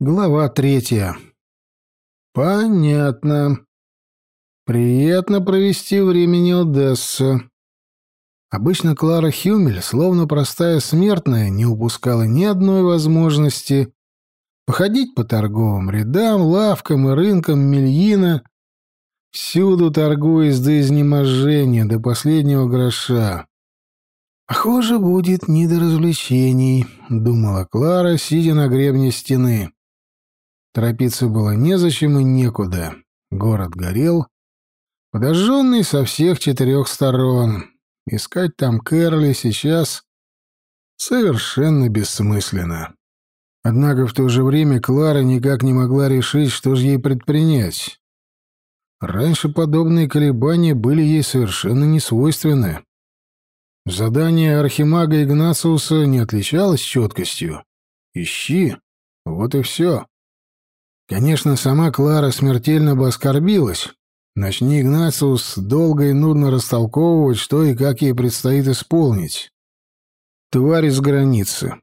Глава третья. Понятно. Приятно провести времени Одесса. Обычно Клара Хюмель, словно простая смертная, не упускала ни одной возможности походить по торговым рядам, лавкам и рынкам Мельина, всюду торгуясь до изнеможения, до последнего гроша. «Похоже, будет не до развлечений», — думала Клара, сидя на гребне стены. Торопиться было незачем и некуда. Город горел, подожженный со всех четырех сторон. Искать там Кэрли сейчас совершенно бессмысленно. Однако в то же время Клара никак не могла решить, что же ей предпринять. Раньше подобные колебания были ей совершенно несвойственны. Задание архимага Игнациуса не отличалось четкостью. «Ищи». Вот и все. Конечно, сама Клара смертельно бы оскорбилась. Начни Игнациус долго и нудно растолковывать, что и как ей предстоит исполнить. Твари с границы.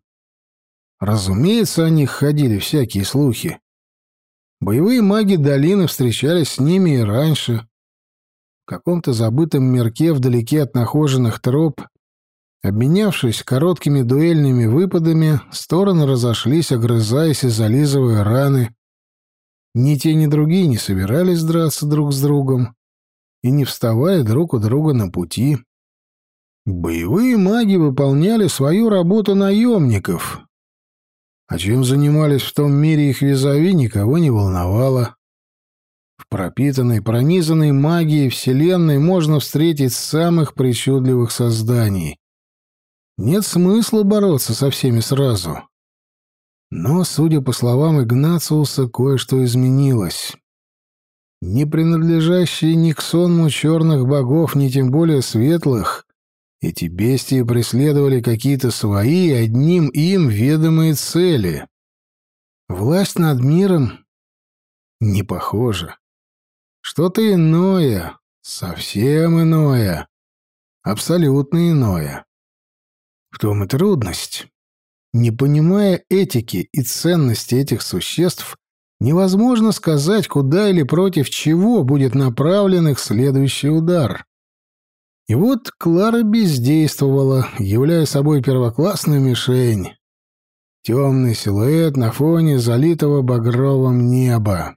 Разумеется, о них ходили всякие слухи. Боевые маги долины встречались с ними и раньше. В каком-то забытом мирке вдалеке от нахоженных троп, обменявшись короткими дуэльными выпадами, стороны разошлись, огрызаясь и зализывая раны, ни те, ни другие не собирались драться друг с другом и не вставая друг у друга на пути. Боевые маги выполняли свою работу наемников. А чем занимались в том мире их визави, никого не волновало. В пропитанной, пронизанной магией Вселенной можно встретить самых причудливых созданий. Нет смысла бороться со всеми сразу. Но, судя по словам Игнациуса, кое-что изменилось. Не принадлежащие ни к сонму черных богов, ни тем более светлых, эти бестии преследовали какие-то свои, одним им ведомые цели. Власть над миром не похоже. Что-то иное, совсем иное, абсолютно иное. В том и трудность. Не понимая этики и ценности этих существ, невозможно сказать, куда или против чего будет направлен их следующий удар. И вот Клара бездействовала, являя собой первоклассную мишень. Темный силуэт на фоне залитого багровым неба.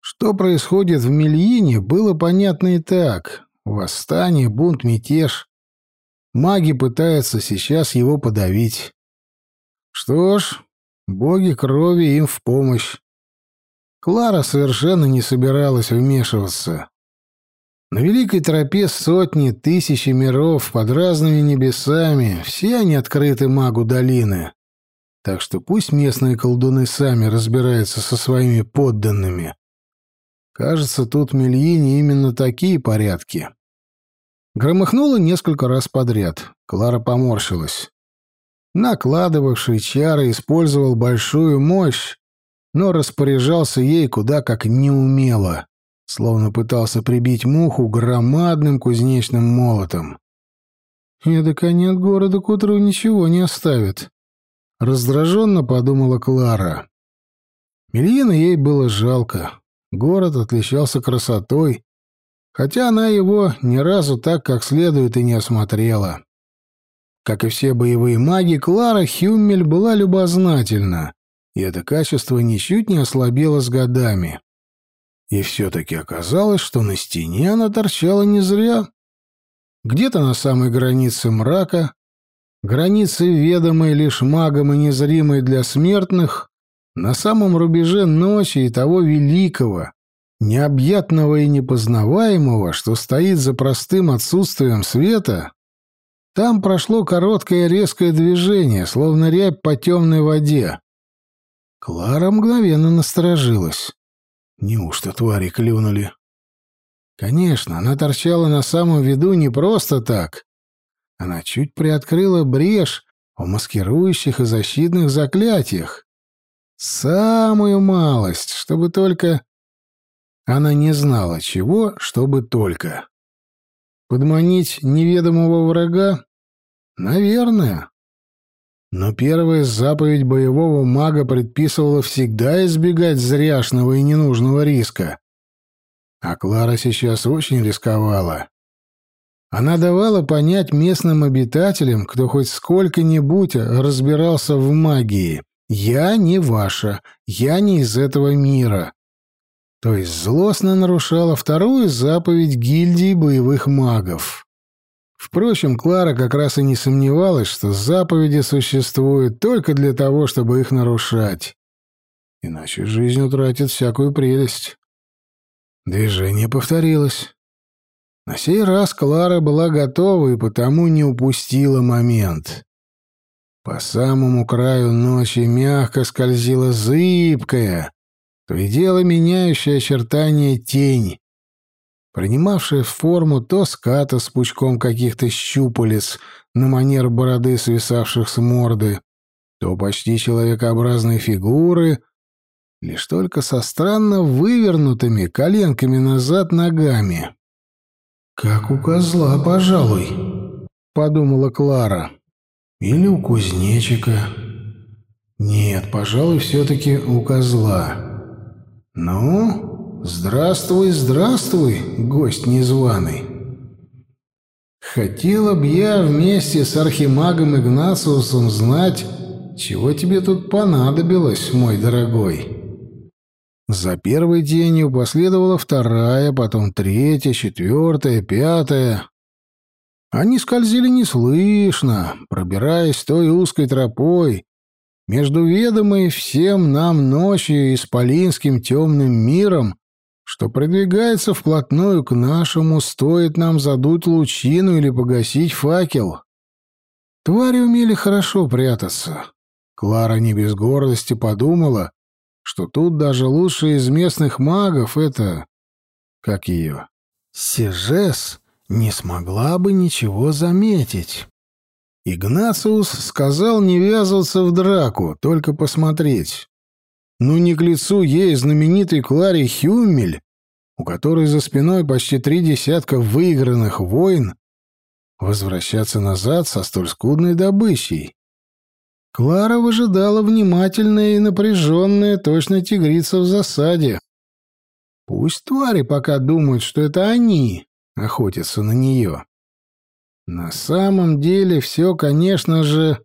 Что происходит в Мельине, было понятно и так. Восстание, бунт, мятеж. Маги пытаются сейчас его подавить. Что ж, боги крови им в помощь. Клара совершенно не собиралась вмешиваться. На великой тропе сотни, тысячи миров под разными небесами, все они открыты магу долины. Так что пусть местные колдуны сами разбираются со своими подданными. Кажется, тут Мельине именно такие порядки. Громыхнуло несколько раз подряд. Клара поморщилась. Накладывавший чары использовал большую мощь, но распоряжался ей куда как неумело, словно пытался прибить муху громадным кузнечным молотом. «Эдак от города к утру ничего не оставят», — раздраженно подумала Клара. Мельина ей было жалко. Город отличался красотой, хотя она его ни разу так как следует и не осмотрела. Как и все боевые маги, Клара Хюммель была любознательна, и это качество ничуть не ослабело с годами. И все-таки оказалось, что на стене она торчала не зря. Где-то на самой границе мрака, границе ведомой лишь магом и незримой для смертных, на самом рубеже ночи и того великого, необъятного и непознаваемого, что стоит за простым отсутствием света, там прошло короткое резкое движение, словно рябь по темной воде. Клара мгновенно насторожилась. Неужто твари клюнули? Конечно, она торчала на самом виду не просто так. Она чуть приоткрыла брешь в маскирующих и защитных заклятиях. Самую малость, чтобы только... Она не знала чего, чтобы только. Подманить неведомого врага? Наверное. Но первая заповедь боевого мага предписывала всегда избегать зряшного и ненужного риска. А Клара сейчас очень рисковала. Она давала понять местным обитателям, кто хоть сколько-нибудь разбирался в магии. «Я не ваша, я не из этого мира». То есть злостно нарушала вторую заповедь гильдии боевых магов. Впрочем, Клара как раз и не сомневалась, что заповеди существуют только для того, чтобы их нарушать. Иначе жизнь утратит всякую прелесть. Движение повторилось. На сей раз Клара была готова и потому не упустила момент. По самому краю ночи мягко скользила зыбкая, то и дело меняющая очертания тень, принимавшая форму то ската с пучком каких-то щупалец на манер бороды, свисавших с морды, то почти человекообразной фигуры, лишь только со странно вывернутыми коленками назад ногами. «Как у козла, пожалуй», — подумала Клара. «Или у кузнечика. Нет, пожалуй, все-таки у козла. Ну, здравствуй, здравствуй, гость незваный». Хотела б я вместе с архимагом Игнациусом знать, чего тебе тут понадобилось, мой дорогой. За первой тенью последовала вторая, потом третья, четвертая, пятая. Они скользили неслышно, пробираясь той узкой тропой, между ведомой всем нам ночью исполинским темным миром, что продвигается вплотную к нашему, стоит нам задуть лучину или погасить факел. Твари умели хорошо прятаться. Клара не без гордости подумала, что тут даже лучшие из местных магов это... как ее? Сижес не смогла бы ничего заметить. Игнациус сказал не ввязываться в драку, только посмотреть. Ну не к лицу ей знаменитой Кларе Хюмель, у которой за спиной почти три десятка выигранных войн, возвращаться назад со столь скудной добычей. Клара выжидала внимательная и напряженная, точно тигрица в засаде. Пусть твари пока думают, что это они охотятся на нее. На самом деле все, конечно же,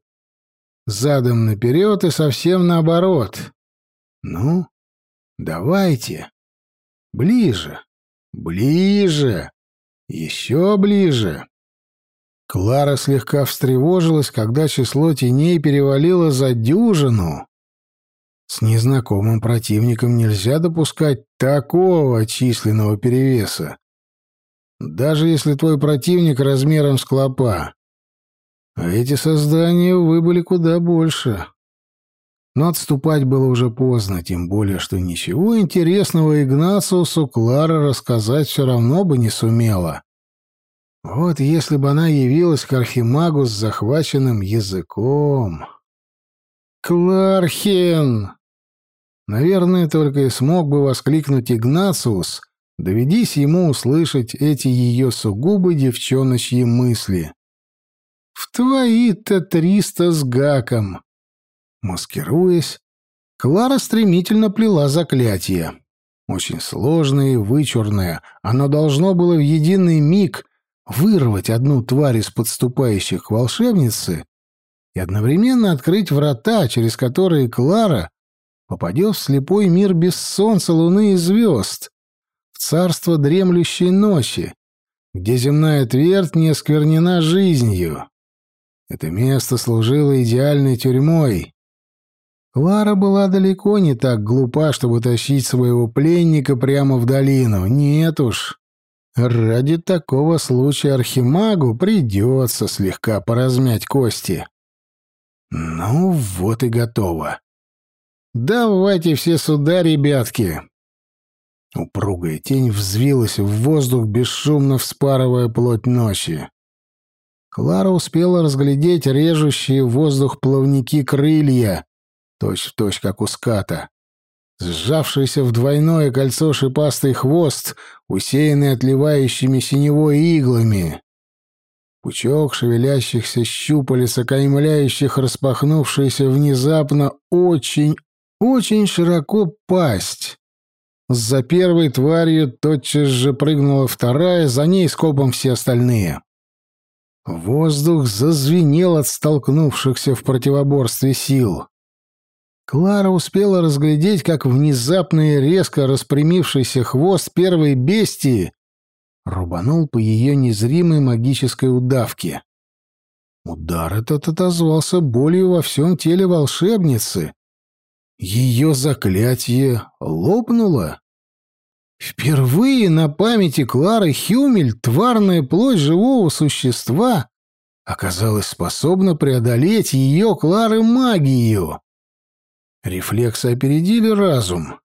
задом наперед и совсем наоборот. Ну, давайте. Ближе. Ближе. Еще ближе. Клара слегка встревожилась, когда число теней перевалило за дюжину. С незнакомым противником нельзя допускать такого численного перевеса. Даже если твой противник размером с клопа. А эти создания, увы, были куда больше. Но отступать было уже поздно, тем более, что ничего интересного Игнациусу Клара рассказать все равно бы не сумела. Вот если бы она явилась к Архимагу с захваченным языком. «Клархен!» Наверное, только и смог бы воскликнуть Игнациус, доведись ему услышать эти ее сугубо девчоночьи мысли. «В твои-то триста с гаком!» Маскируясь, Клара стремительно плела заклятие. Очень сложное и вычурное, оно должно было в единый миг — вырвать одну тварь из подступающих к волшебнице и одновременно открыть врата, через которые Клара попадет в слепой мир без солнца, луны и звезд, в царство дремлющей ночи, где земная твердь не осквернена жизнью. Это место служило идеальной тюрьмой. Клара была далеко не так глупа, чтобы тащить своего пленника прямо в долину. Нет уж. Ради такого случая архимагу придется слегка поразмять кости. Ну, вот и готово. Давайте все сюда, ребятки. Упругая тень взвилась в воздух, бесшумно вспарывая плоть ночи. Клара успела разглядеть режущие воздух плавники крылья, точь-в-точь, точь, как у ската. Сжавшийся в двойное кольцо шипастый хвост, усеянный отливающими синевой иглами. Пучок шевелящихся щупалец, окаймляющих распахнувшуюся внезапно очень, очень широко пасть. За первой тварью тотчас же прыгнула вторая, за ней скопом все остальные. Воздух зазвенел от столкнувшихся в противоборстве сил. Клара успела разглядеть, как внезапно и резко распрямившийся хвост первой бестии рубанул по ее незримой магической удавке. Удар этот отозвался болью во всем теле волшебницы. Ее заклятие лопнуло. Впервые на памяти Клары Хюмель тварная плоть живого существа оказалась способна преодолеть ее Клары магию. Рефлексы опередили разум.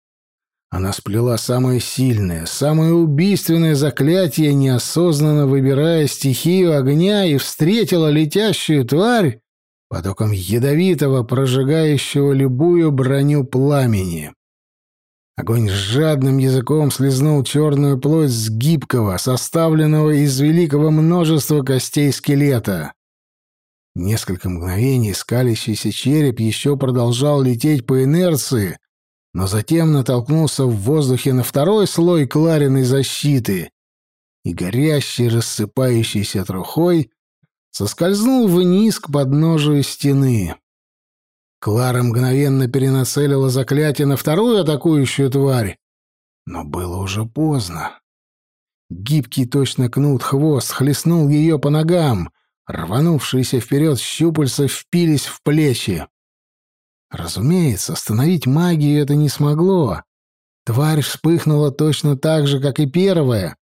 Она сплела самое сильное, самое убийственное заклятие, неосознанно выбирая стихию огня, и встретила летящую тварь потоком ядовитого, прожигающего любую броню пламени. Огонь с жадным языком слезнул черную плоть с гибкого, составленного из великого множества костей скелета. Несколько мгновений скалящийся череп еще продолжал лететь по инерции, но затем натолкнулся в воздухе на второй слой Клариной защиты и горящий, рассыпающийся трухой соскользнул вниз к подножию стены. Клара мгновенно перенацелила заклятие на вторую атакующую тварь, но было уже поздно. Гибкий точно кнут хвост хлестнул ее по ногам, рванувшиеся вперед щупальца впились в плечи. Разумеется, остановить магию это не смогло. Тварь вспыхнула точно так же, как и первая.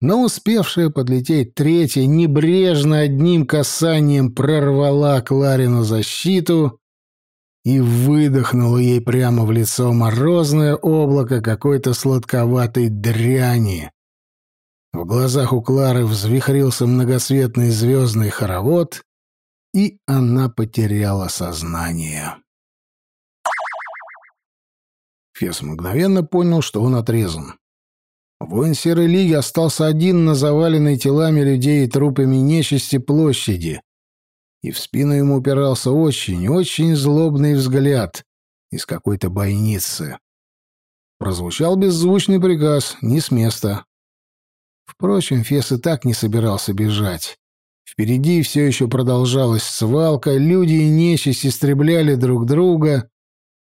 Но успевшая подлететь третья небрежно одним касанием прорвала Кларину защиту и выдохнула ей прямо в лицо морозное облако какой-то сладковатой дряни. В глазах у Клары взвихрился многоцветный звездный хоровод, и она потеряла сознание. Фес мгновенно понял, что он отрезан. Воин Серой Лиги остался один на заваленной телами людей и трупами нечисти площади. И в спину ему упирался очень, очень злобный взгляд из какой-то бойницы. Прозвучал беззвучный приказ, не с места. Впрочем, Фес и так не собирался бежать. Впереди все еще продолжалась свалка, люди и нечисть истребляли друг друга,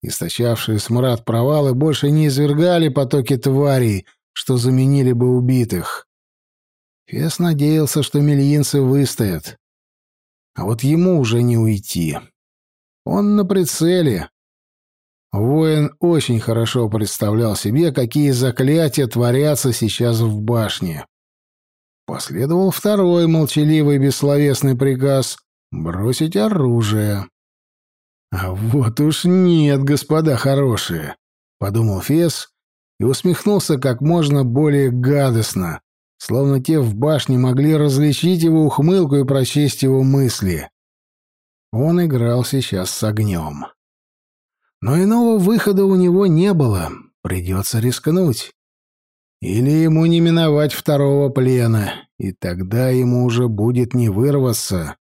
Источавшие смрад провалы больше не извергали потоки тварей, что заменили бы убитых. Фес надеялся, что мельинцы выстоят. А вот ему уже не уйти. Он на прицеле. Воин очень хорошо представлял себе, какие заклятия творятся сейчас в башне. Последовал второй молчаливый бессловесный приказ — бросить оружие. «А вот уж нет, господа хорошие», — подумал Фес и усмехнулся как можно более гадостно, словно те в башне могли различить его ухмылку и прочесть его мысли. Он играл сейчас с огнем. Но иного выхода у него не было, придется рискнуть. Или ему не миновать второго плена, и тогда ему уже будет не вырваться.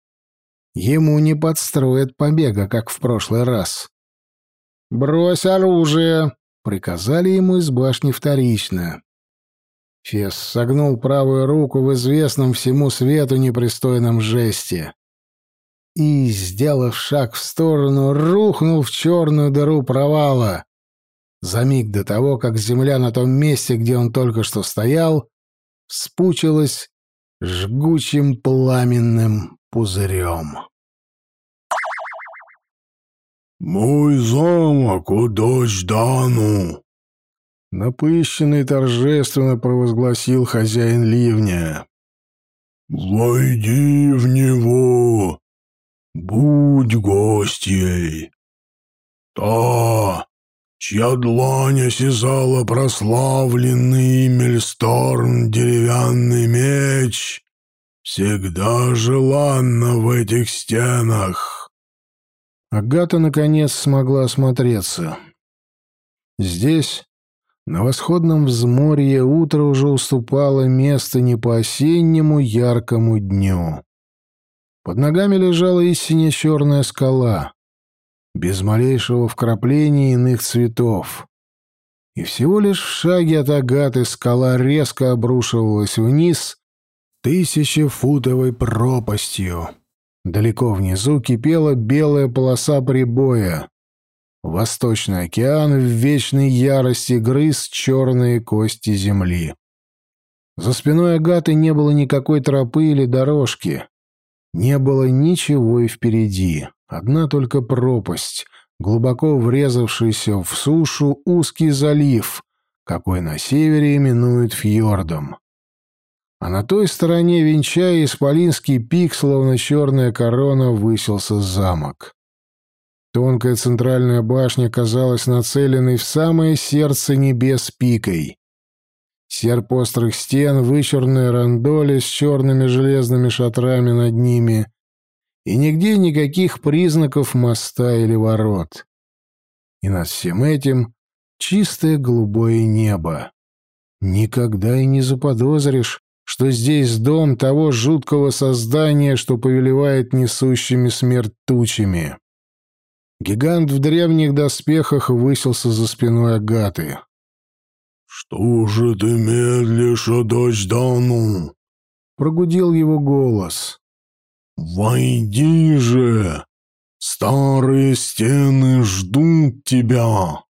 Ему не подстроят побега, как в прошлый раз. «Брось оружие!» — приказали ему из башни вторично. Фес согнул правую руку в известном всему свету непристойном жесте и, сделав шаг в сторону, рухнул в черную дыру провала. За миг до того, как земля на том месте, где он только что стоял, спучилась жгучим пламенным пузырем. «Мой замок, о дочь Дану!» Напыщенно и торжественно провозгласил хозяин ливня. «Войди в него! Будь гостьей! Та, чья длань осязала прославленный Мельсторн деревянный меч, всегда желанна в этих стенах. Агата, наконец, смогла осмотреться. Здесь, на восходном взморье, утро уже уступало место не по осеннему яркому дню. Под ногами лежала истинно черная скала, без малейшего вкрапления иных цветов. И всего лишь в шаге от Агаты скала резко обрушивалась вниз тысячефутовой пропастью. Далеко внизу кипела белая полоса прибоя. Восточный океан в вечной ярости грыз черные кости земли. За спиной Агаты не было никакой тропы или дорожки. Не было ничего и впереди. Одна только пропасть, глубоко врезавшийся в сушу узкий залив, какой на севере именуют фьордом. А на той стороне, венчая исполинский пик, словно черная корона, высился замок. Тонкая центральная башня казалась нацеленной в самое сердце небес пикой. Серп острых стен, вычурные рандоли с черными железными шатрами над ними — и нигде никаких признаков моста или ворот. И над всем этим чистое голубое небо. Никогда и не заподозришь, что здесь дом того жуткого создания, что повелевает несущими смерть тучами. Гигант в древних доспехах высился за спиной Агаты. «Что же ты медлишь, о дочь Дану?» — прогудел его голос. «Войди же! Старые стены ждут тебя!»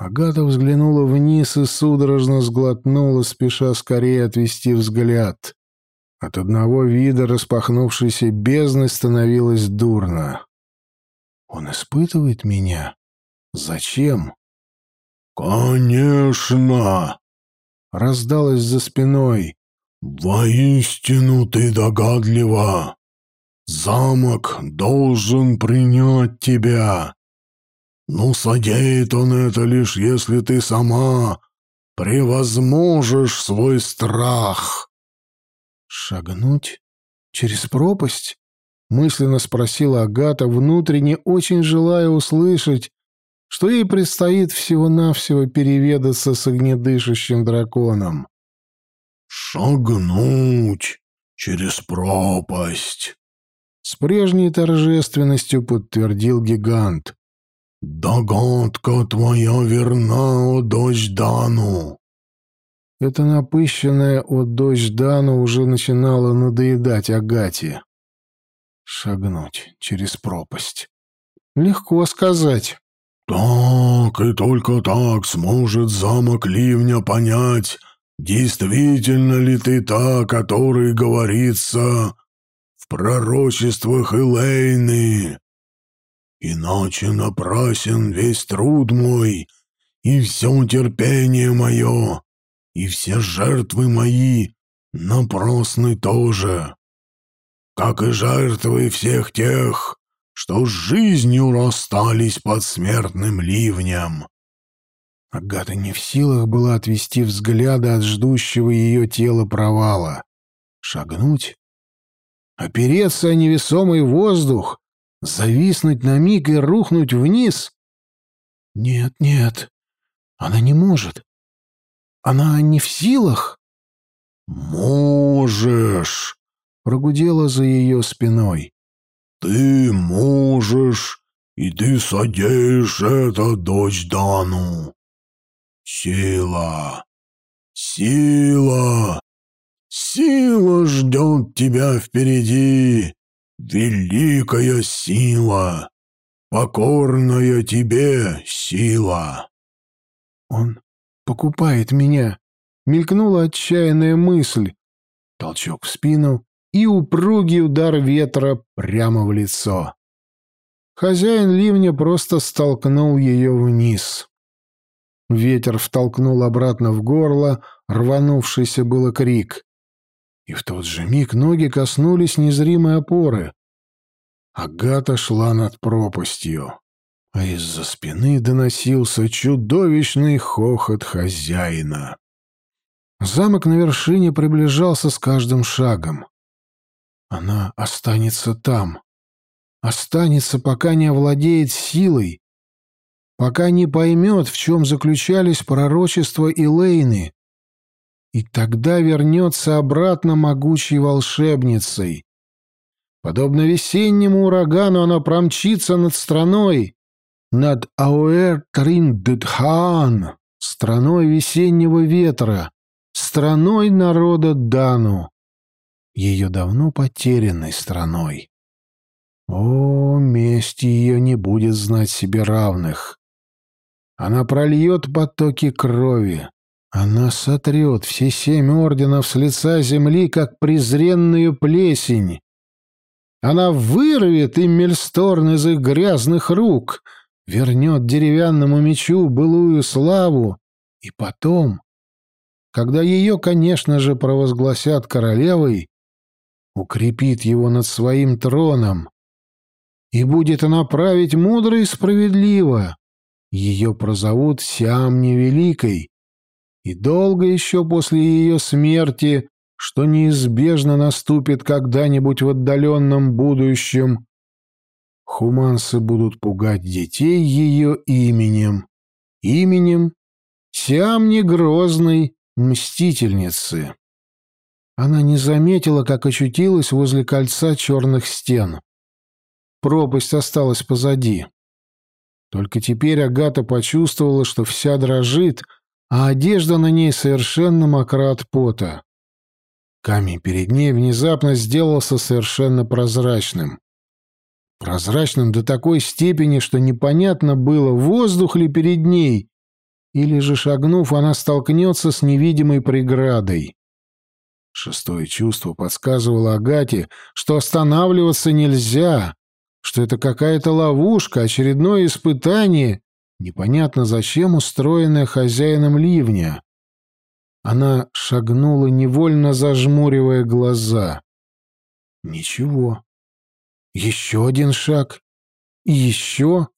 Агата взглянула вниз и судорожно сглотнула, спеша скорее отвести взгляд. От одного вида распахнувшейся бездны становилось дурно. «Он испытывает меня? Зачем?» «Конечно!» — раздалось за спиной. «Воистину ты догадлива!» Замок должен принять тебя. Ну, содеет он это лишь, если ты сама превозможешь свой страх. Шагнуть через пропасть? Мысленно спросила Агата, внутренне очень желая услышать, что ей предстоит всего-навсего переведаться с огнедышащим драконом. «Шагнуть через пропасть!» С прежней торжественностью подтвердил гигант. «Догадка твоя верна, о дочь Дану!» Это напыщенная о дочь Дану уже начинала надоедать Агате. Шагнуть через пропасть. Легко сказать. «Так и только так сможет замок Ливня понять, действительно ли ты та, которой говорится, пророчествах Элейны. Иначе напрасен весь труд мой, и все терпение мое, и все жертвы мои напрасны тоже, как и жертвы всех тех, что с жизнью расстались под смертным ливнем. Агата не в силах была отвести взгляда от ждущего ее тела провала. Шагнуть опереться о невесомый воздух, зависнуть на миг и рухнуть вниз? Нет, нет, она не может. Она не в силах. «Можешь!» — прогудела за ее спиной. «Ты можешь, и ты содеешь это, дочь Дану. Сила! Сила! Сила ждет тебя впереди, великая сила, покорная тебе сила. Он покупает меня. Мелькнула отчаянная мысль. Толчок в спину и упругий удар ветра прямо в лицо. Хозяин ливня просто столкнул ее вниз. Ветер втолкнул обратно в горло, рванувшийся было крик и в тот же миг ноги коснулись незримой опоры. Агата шла над пропастью, а из-за спины доносился чудовищный хохот хозяина. Замок на вершине приближался с каждым шагом. Она останется там. Останется, пока не овладеет силой, пока не поймет, в чем заключались пророчества Илейны, и тогда вернется обратно могучей волшебницей. Подобно весеннему урагану оно промчится над страной, над Ауэр-Триндетхан, страной весеннего ветра, страной народа Дану, ее давно потерянной страной. О, месть ее не будет знать себе равных. Она прольет потоки крови. Она сотрет все семь орденов с лица земли, как презренную плесень. Она вырвет им Мельсторн из их грязных рук, вернет деревянному мечу былую славу, и потом, когда ее, конечно же, провозгласят королевой, укрепит его над своим троном, и будет она править мудро и справедливо. Ее прозовут Сиамни Великой, и долго еще после ее смерти, что неизбежно наступит когда-нибудь в отдаленном будущем, хуманцы будут пугать детей ее именем, именем Сиамни Грозной Мстительницы. Она не заметила, как очутилась возле кольца черных стен. Пропасть осталась позади. Только теперь Агата почувствовала, что вся дрожит, а одежда на ней совершенно мокра от пота. Камень перед ней внезапно сделался совершенно прозрачным. Прозрачным до такой степени, что непонятно было, воздух ли перед ней, или же, шагнув, она столкнется с невидимой преградой. Шестое чувство подсказывало Агате, что останавливаться нельзя, что это какая-то ловушка, очередное испытание, непонятно зачем устроенное хозяином ливня. Она шагнула, невольно зажмуривая глаза. Ничего. Еще один шаг. И еще.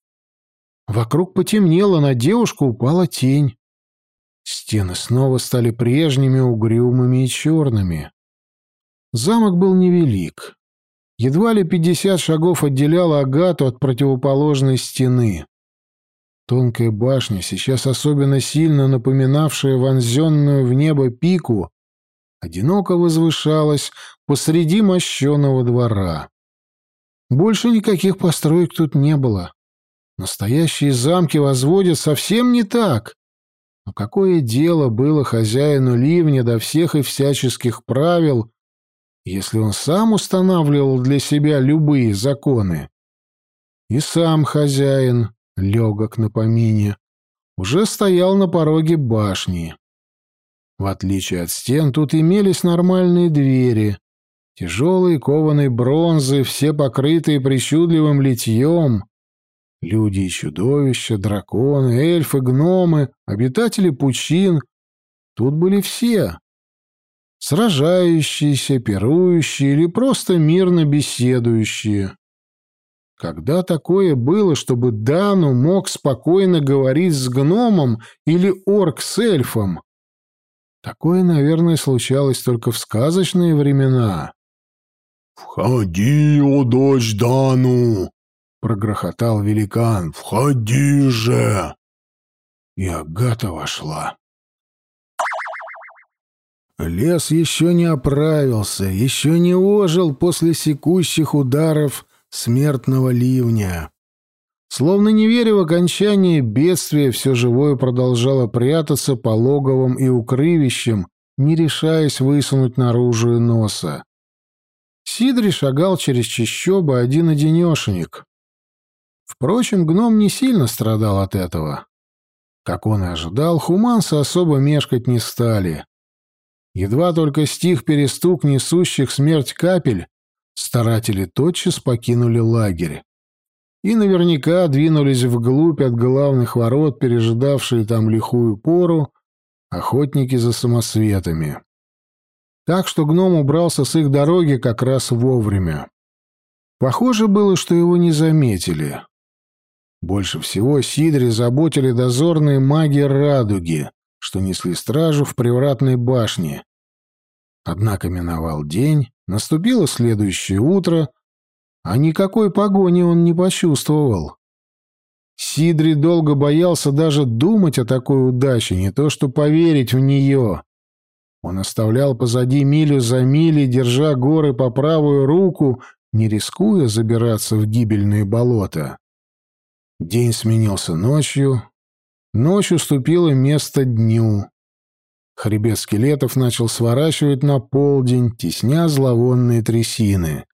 Вокруг потемнело, на девушку упала тень. Стены снова стали прежними, угрюмыми и черными. Замок был невелик. Едва ли пятьдесят шагов отделяло Агату от противоположной стены. Тонкая башня, сейчас особенно сильно напоминавшая вонзенную в небо пику, одиноко возвышалась посреди мощеного двора. Больше никаких построек тут не было. Настоящие замки возводят совсем не так. Но какое дело было хозяину ливня до всех и всяческих правил, если он сам устанавливал для себя любые законы? И сам хозяин, легок на помине, уже стоял на пороге башни. В отличие от стен, тут имелись нормальные двери, тяжелые кованые бронзы, все покрытые причудливым литьем, Люди и чудовища, драконы, эльфы, гномы, обитатели пучин. Тут были все. Сражающиеся, пирующие или просто мирно беседующие. Когда такое было, чтобы Дану мог спокойно говорить с гномом или орк с эльфом? Такое, наверное, случалось только в сказочные времена. «Входи, о дочь Дану!» прогрохотал великан. «Входи же!» И Агата вошла. Лес еще не оправился, еще не ожил после секущих ударов смертного ливня. Словно не веря в окончание бедствия, все живое продолжало прятаться по логовам и укрывищам, не решаясь высунуть наружу носа. Сидри шагал через чащобы один-одинешенек. Впрочем, гном не сильно страдал от этого. Как он и ожидал, хуманцы особо мешкать не стали. Едва только стих перестук несущих смерть капель, старатели тотчас покинули лагерь. И наверняка двинулись вглубь от главных ворот, пережидавшие там лихую пору, охотники за самосветами. Так что гном убрался с их дороги как раз вовремя. Похоже было, что его не заметили. Больше всего Сидри заботили дозорные маги Радуги, что несли стражу в привратной башне. Однако миновал день, наступило следующее утро, а никакой погони он не почувствовал. Сидри долго боялся даже думать о такой удаче, не то что поверить в нее. Он оставлял позади милю за милей, держа горы по правую руку не рискуя забираться в гибельные болота. День сменился ночью, ночь уступила место дню. Хребет скелетов начал сворачивать на полдень, тесня зловонные трясины.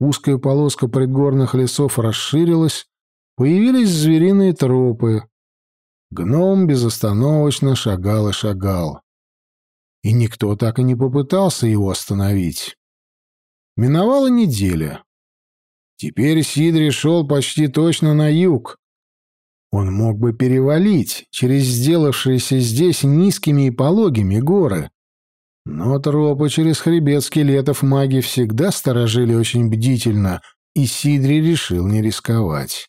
Узкая полоска предгорных лесов расширилась, появились звериные тропы. Гном безостановочно шагал и шагал. И никто так и не попытался его остановить. Миновала неделя. Теперь Сидри шел почти точно на юг. Он мог бы перевалить через сделавшиеся здесь низкими и пологими горы. Но тропы через хребет скелетов маги всегда сторожили очень бдительно, и Сидри решил не рисковать.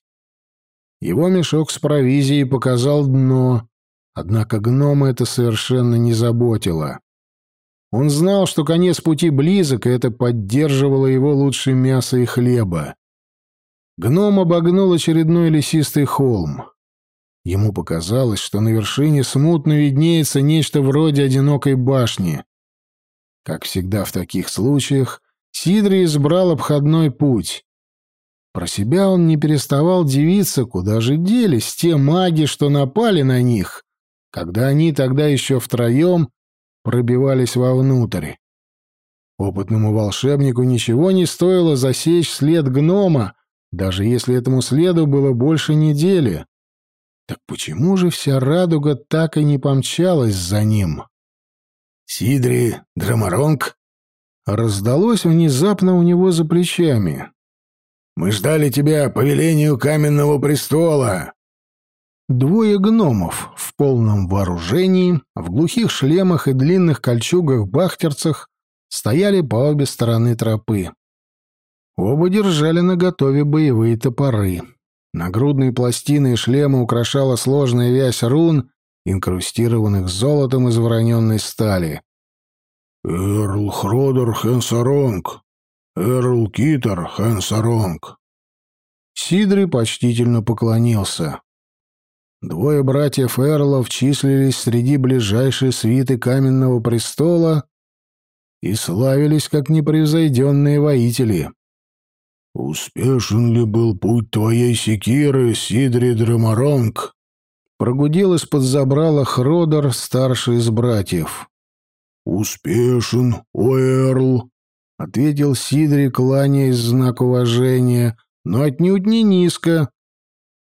Его мешок с провизией показал дно, однако гнома это совершенно не заботило. Он знал, что конец пути близок, и это поддерживало его лучше мяса и хлеба. Гном обогнул очередной лесистый холм. Ему показалось, что на вершине смутно виднеется нечто вроде одинокой башни. Как всегда в таких случаях, Сидри избрал обходной путь. Про себя он не переставал дивиться, куда же делись те маги, что напали на них, когда они тогда еще втроем пробивались вовнутрь. Опытному волшебнику ничего не стоило засечь след гнома, даже если этому следу было больше недели. Так почему же вся радуга так и не помчалась за ним? «Сидри, Драмаронг?» Раздалось внезапно у него за плечами. «Мы ждали тебя по велению Каменного престола!» Двое гномов в полном вооружении, в глухих шлемах и длинных кольчугах-бахтерцах стояли по обе стороны тропы. Оба держали наготове боевые топоры. Нагрудные пластины и шлемы украшала сложная вязь рун, инкрустированных золотом из вороненной стали. «Эрл Хродер Хенсаронг! Эрл Китер Хенсаронг!» Сидри почтительно поклонился. Двое братьев Эрлов числились среди ближайшей свиты Каменного престола и славились как непревзойденные воители. «Успешен ли был путь твоей секиры, Сидри Драмаронг?» Прогудел из-под забрала Хродер, старший из братьев. «Успешен, Уэрл», — ответил Сидри, кланяясь в знак уважения, но отнюдь не низко,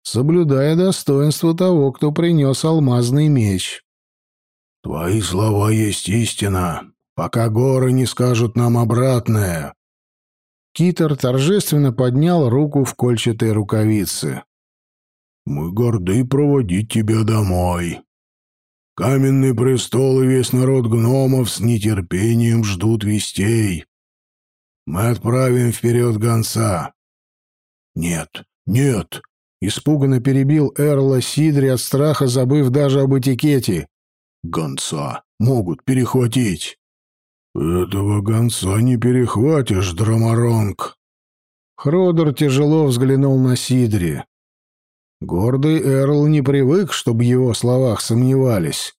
соблюдая достоинство того, кто принес алмазный меч. «Твои слова есть истина, пока горы не скажут нам обратное». Китер торжественно поднял руку в кольчатой рукавице. «Мы горды проводить тебя домой. Каменный престол и весь народ гномов с нетерпением ждут вестей. Мы отправим вперед гонца». «Нет, нет!» Испуганно перебил Эрла Сидри от страха, забыв даже об этикете. «Гонца могут перехватить». «Этого гонца не перехватишь, Драмаронг». Хродер тяжело взглянул на Сидри. Гордый Эрл не привык, чтобы в его словах сомневались.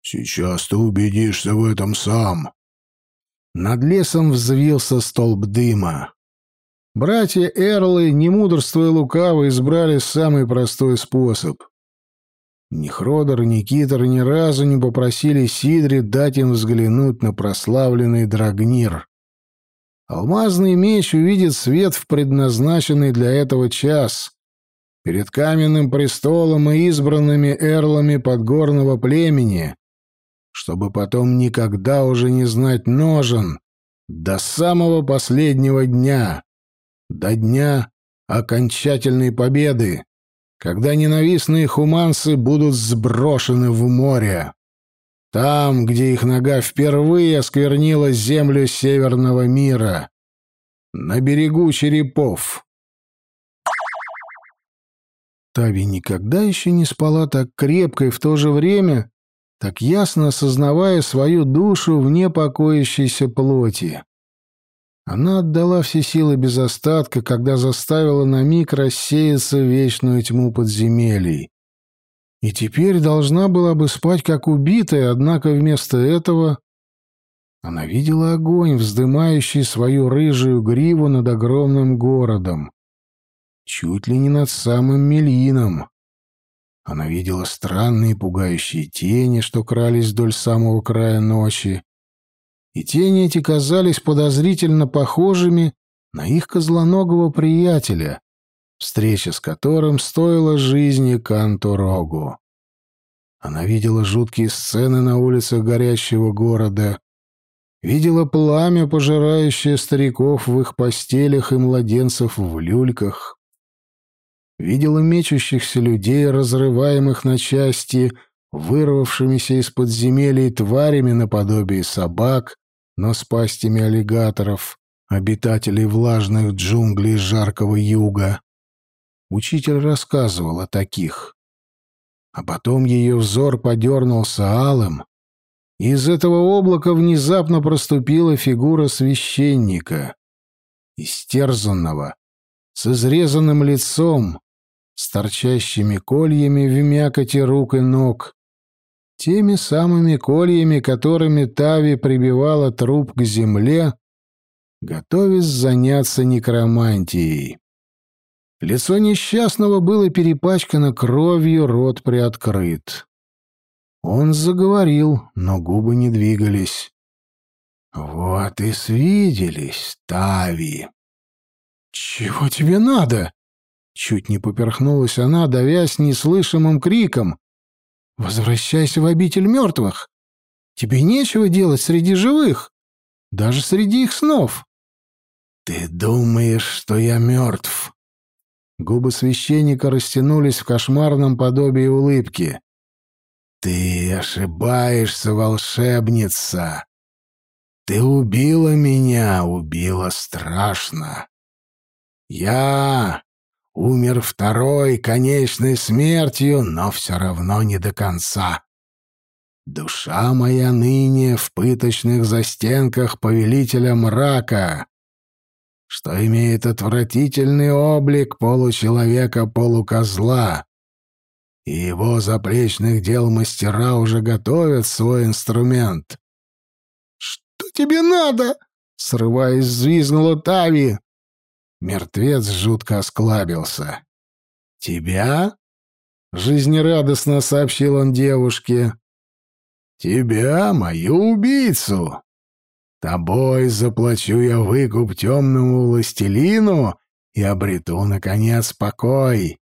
«Сейчас ты убедишься в этом сам». Над лесом взвился столб дыма. Братья Эрлы, не мудрствуя лукаво, избрали самый простой способ. Ни Хродер, ни Китер ни разу не попросили Сидри дать им взглянуть на прославленный Драгнир. Алмазный меч увидит свет в предназначенный для этого час. Перед каменным престолом и избранными эрлами подгорного племени, чтобы потом никогда уже не знать ножен до самого последнего дня до дня окончательной победы, когда ненавистные хуманцы будут сброшены в море. Там, где их нога впервые осквернила землю северного мира. На берегу черепов. Тави никогда еще не спала так крепко и в то же время так ясно осознавая свою душу в непокоящейся плоти. Она отдала все силы без остатка, когда заставила на миг рассеяться вечную тьму подземелий. И теперь должна была бы спать как убитая, однако вместо этого Она видела огонь, вздымающий свою рыжую гриву над огромным городом. Чуть ли не над самым Мельином. Она видела странные пугающие тени, что крались вдоль самого края ночи. И тени эти казались подозрительно похожими на их козлоногого приятеля, встреча с которым стоила жизни Кантурогу. Она видела жуткие сцены на улицах горящего города, видела пламя, пожирающее стариков в их постелях и младенцев в люльках, видела мечущихся людей, разрываемых на части, вырвавшимися из подземелий тварями наподобие собак, но с пастями аллигаторов, обитателей влажных джунглей жаркого юга. Учитель рассказывал о таких. А потом ее взор подернулся алым, и из этого облака внезапно проступила фигура священника, истерзанного, с изрезанным лицом, с торчащими кольями в мякоти рук и ног, теми самыми кольями, которыми Тави прибивала труп к земле, готовясь заняться некромантией. Лицо несчастного было перепачкано кровью, рот приоткрыт. Он заговорил, но губы не двигались. «Вот и свиделись, Тави!» «Чего тебе надо?» Чуть не поперхнулась она, давясь неслышимым криком. «Возвращайся в обитель мертвых! Тебе нечего делать среди живых, даже среди их снов!» «Ты думаешь, что я мертв?» Губы священника растянулись в кошмарном подобии улыбки. «Ты ошибаешься, волшебница! Ты убила меня, убила страшно! Я умер второй, конечной смертью, но все равно не до конца. Душа моя ныне в пыточных застенках повелителя мрака, что имеет отвратительный облик получеловека-полукозла, и его заплечных дел мастера уже готовят свой инструмент. «Что тебе надо?» — срываясь, взвизгнула Тави. Мертвец жутко осклабился. «Тебя?» — жизнерадостно сообщил он девушке. «Тебя, мою убийцу!» Тобой заплачу я выкуп темному властелину и обрету, наконец, покой.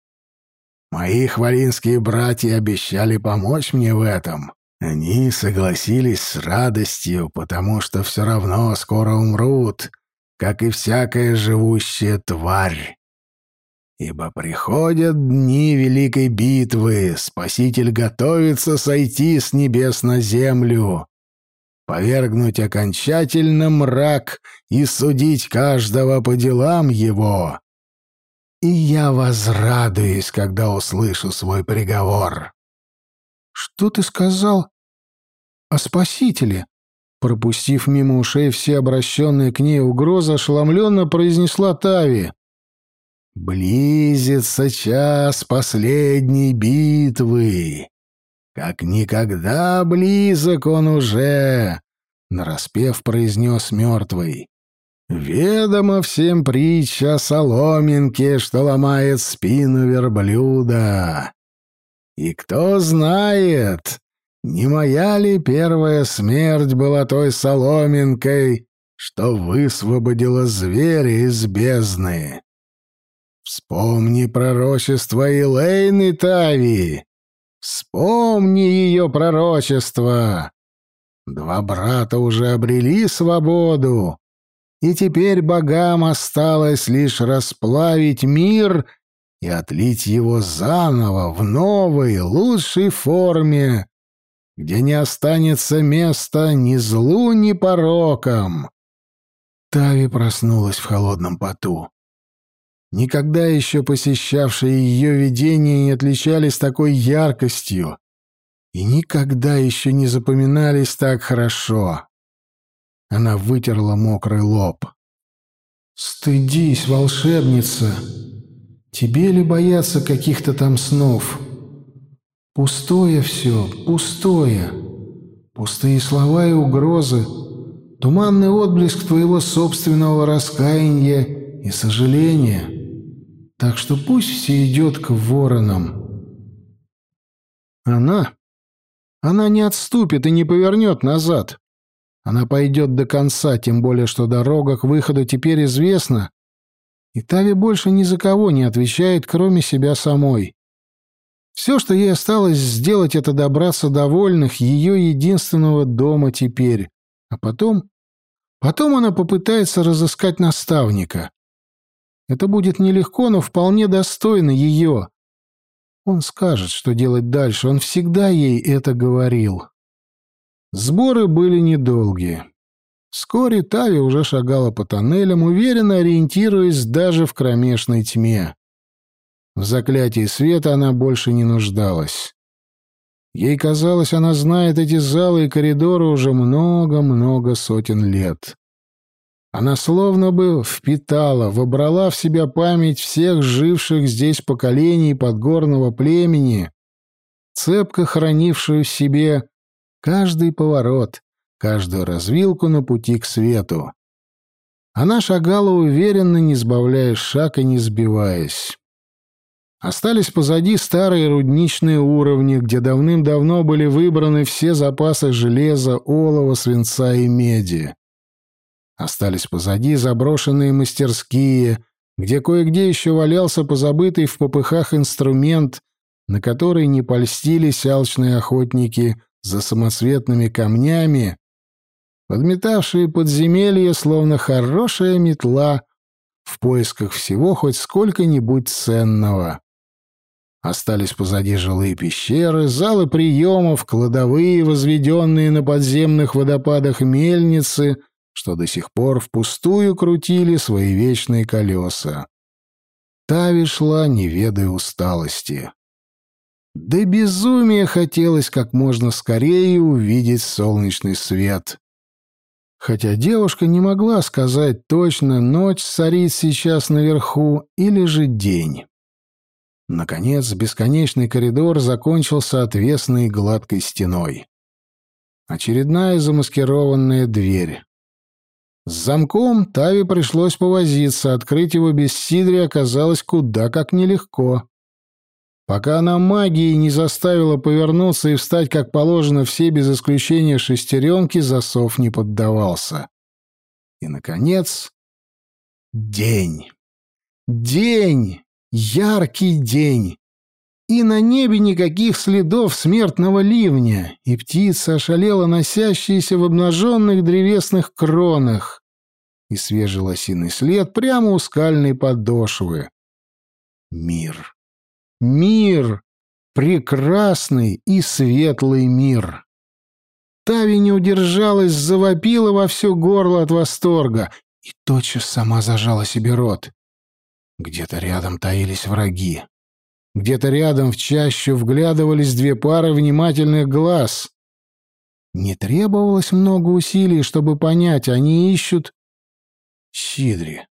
Мои хвалинские братья обещали помочь мне в этом. Они согласились с радостью, потому что все равно скоро умрут, как и всякая живущая тварь. Ибо приходят дни великой битвы, Спаситель готовится сойти с небес на землю, повергнуть окончательно мрак и судить каждого по делам его. И я возрадуюсь, когда услышу свой приговор. Что ты сказал о Спасителе? Пропустив мимо ушей все обращенные к ней угрозы, ошеломленно произнесла Тави. «Близится час последней битвы. Как никогда близок он уже, нараспев произнес мертвый. Ведомо всем притча о соломинке, что ломает спину верблюда. И кто знает, не моя ли первая смерть была той соломинкой, что высвободила зверя из бездны? Вспомни пророчество Илейны Тави. Вспомни ее пророчество. Два брата уже обрели свободу, и теперь богам осталось лишь расплавить мир и отлить его заново в новой, лучшей форме, где не останется места ни злу, ни порокам. Тави проснулась в холодном поту. Никогда еще посещавшие ее видения не отличались такой яркостью и никогда еще не запоминались так хорошо. Она вытерла мокрый лоб. «Стыдись, волшебница! Тебе ли бояться каких-то там снов? Пустое все, пустое. Пустые слова и угрозы, туманный отблеск твоего собственного раскаяния и сожаления. Так что пусть все идет к воронам. Она, она не отступит и не повернет назад. Она пойдет до конца, тем более, что дорога к выходу теперь известна, и Тави больше ни за кого не отвечает, кроме себя самой. Все, что ей осталось сделать, это добраться до вольных ее единственного дома теперь. А потом... Потом она попытается разыскать наставника. Это будет нелегко, но вполне достойно ее. Он скажет, что делать дальше, он всегда ей это говорил. Сборы были недолгие. Вскоре Тави уже шагала по тоннелям, уверенно ориентируясь даже в кромешной тьме. В заклятии света она больше не нуждалась. Ей казалось, она знает эти залы и коридоры уже много-много сотен лет. Она словно бы впитала, вобрала в себя память всех живших здесь поколений подгорного племени, цепко хранившую в себе каждый поворот, каждую развилку на пути к свету. Она шагала уверенно, не сбавляя шаг и не сбиваясь. Остались позади старые рудничные уровни, где давным-давно были выбраны все запасы железа, олова, свинца и меди. Остались позади заброшенные мастерские, где кое-где еще валялся позабытый в попыхах инструмент, на который не польстились алчные охотники за самоцветными камнями, подметавшие подземелье, словно хорошая метла, в поисках всего хоть сколько-нибудь ценного. Остались позади жилые пещеры, залы приемов, кладовые, возведенные на подземных водопадах мельницы — что до сих пор впустую крутили свои вечные колеса. Тави шла, не ведая усталости. Да безумие хотелось как можно скорее увидеть солнечный свет. Хотя девушка не могла сказать точно, ночь царит сейчас наверху или же день. Наконец, бесконечный коридор закончился отвесной гладкой стеной. Очередная замаскированная дверь. С замком Тави пришлось повозиться, открыть его без Сидри оказалось куда как нелегко. Пока она магией не заставила повернуться и встать как положено все без исключения шестеренки, засов не поддавался. И, наконец, день. День! Яркий день! И на небе никаких следов смертного ливня, и птица ошалела носящаяся в обнаженных древесных кронах, и свежий лосиный след прямо у скальной подошвы. Мир. Мир! Прекрасный и светлый мир! Тави не удержалась, завопила во все горло от восторга и тотчас сама зажала себе рот. Где-то рядом таились враги. Где-то рядом в чащу вглядывались две пары внимательных глаз. Не требовалось много усилий, чтобы понять, они ищут Сидри.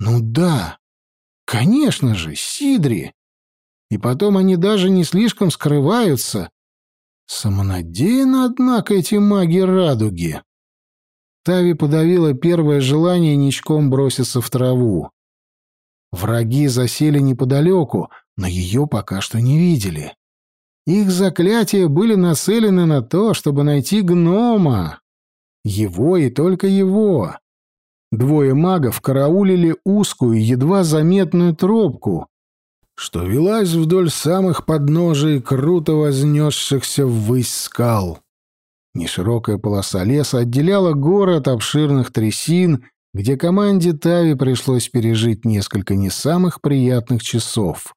Ну да, конечно же, Сидри. И потом они даже не слишком скрываются. Самонадеянно, однако, эти маги радуги. Тави подавила первое желание ничком броситься в траву. Враги засели неподалеку, но ее пока что не видели. Их заклятия были нацелены на то, чтобы найти гнома. Его и только его. Двое магов караулили узкую, едва заметную тропку, что велась вдоль самых подножий круто вознесшихся ввысь скал. Неширокая полоса леса отделяла город от обширных трясин где команде Тави пришлось пережить несколько не самых приятных часов.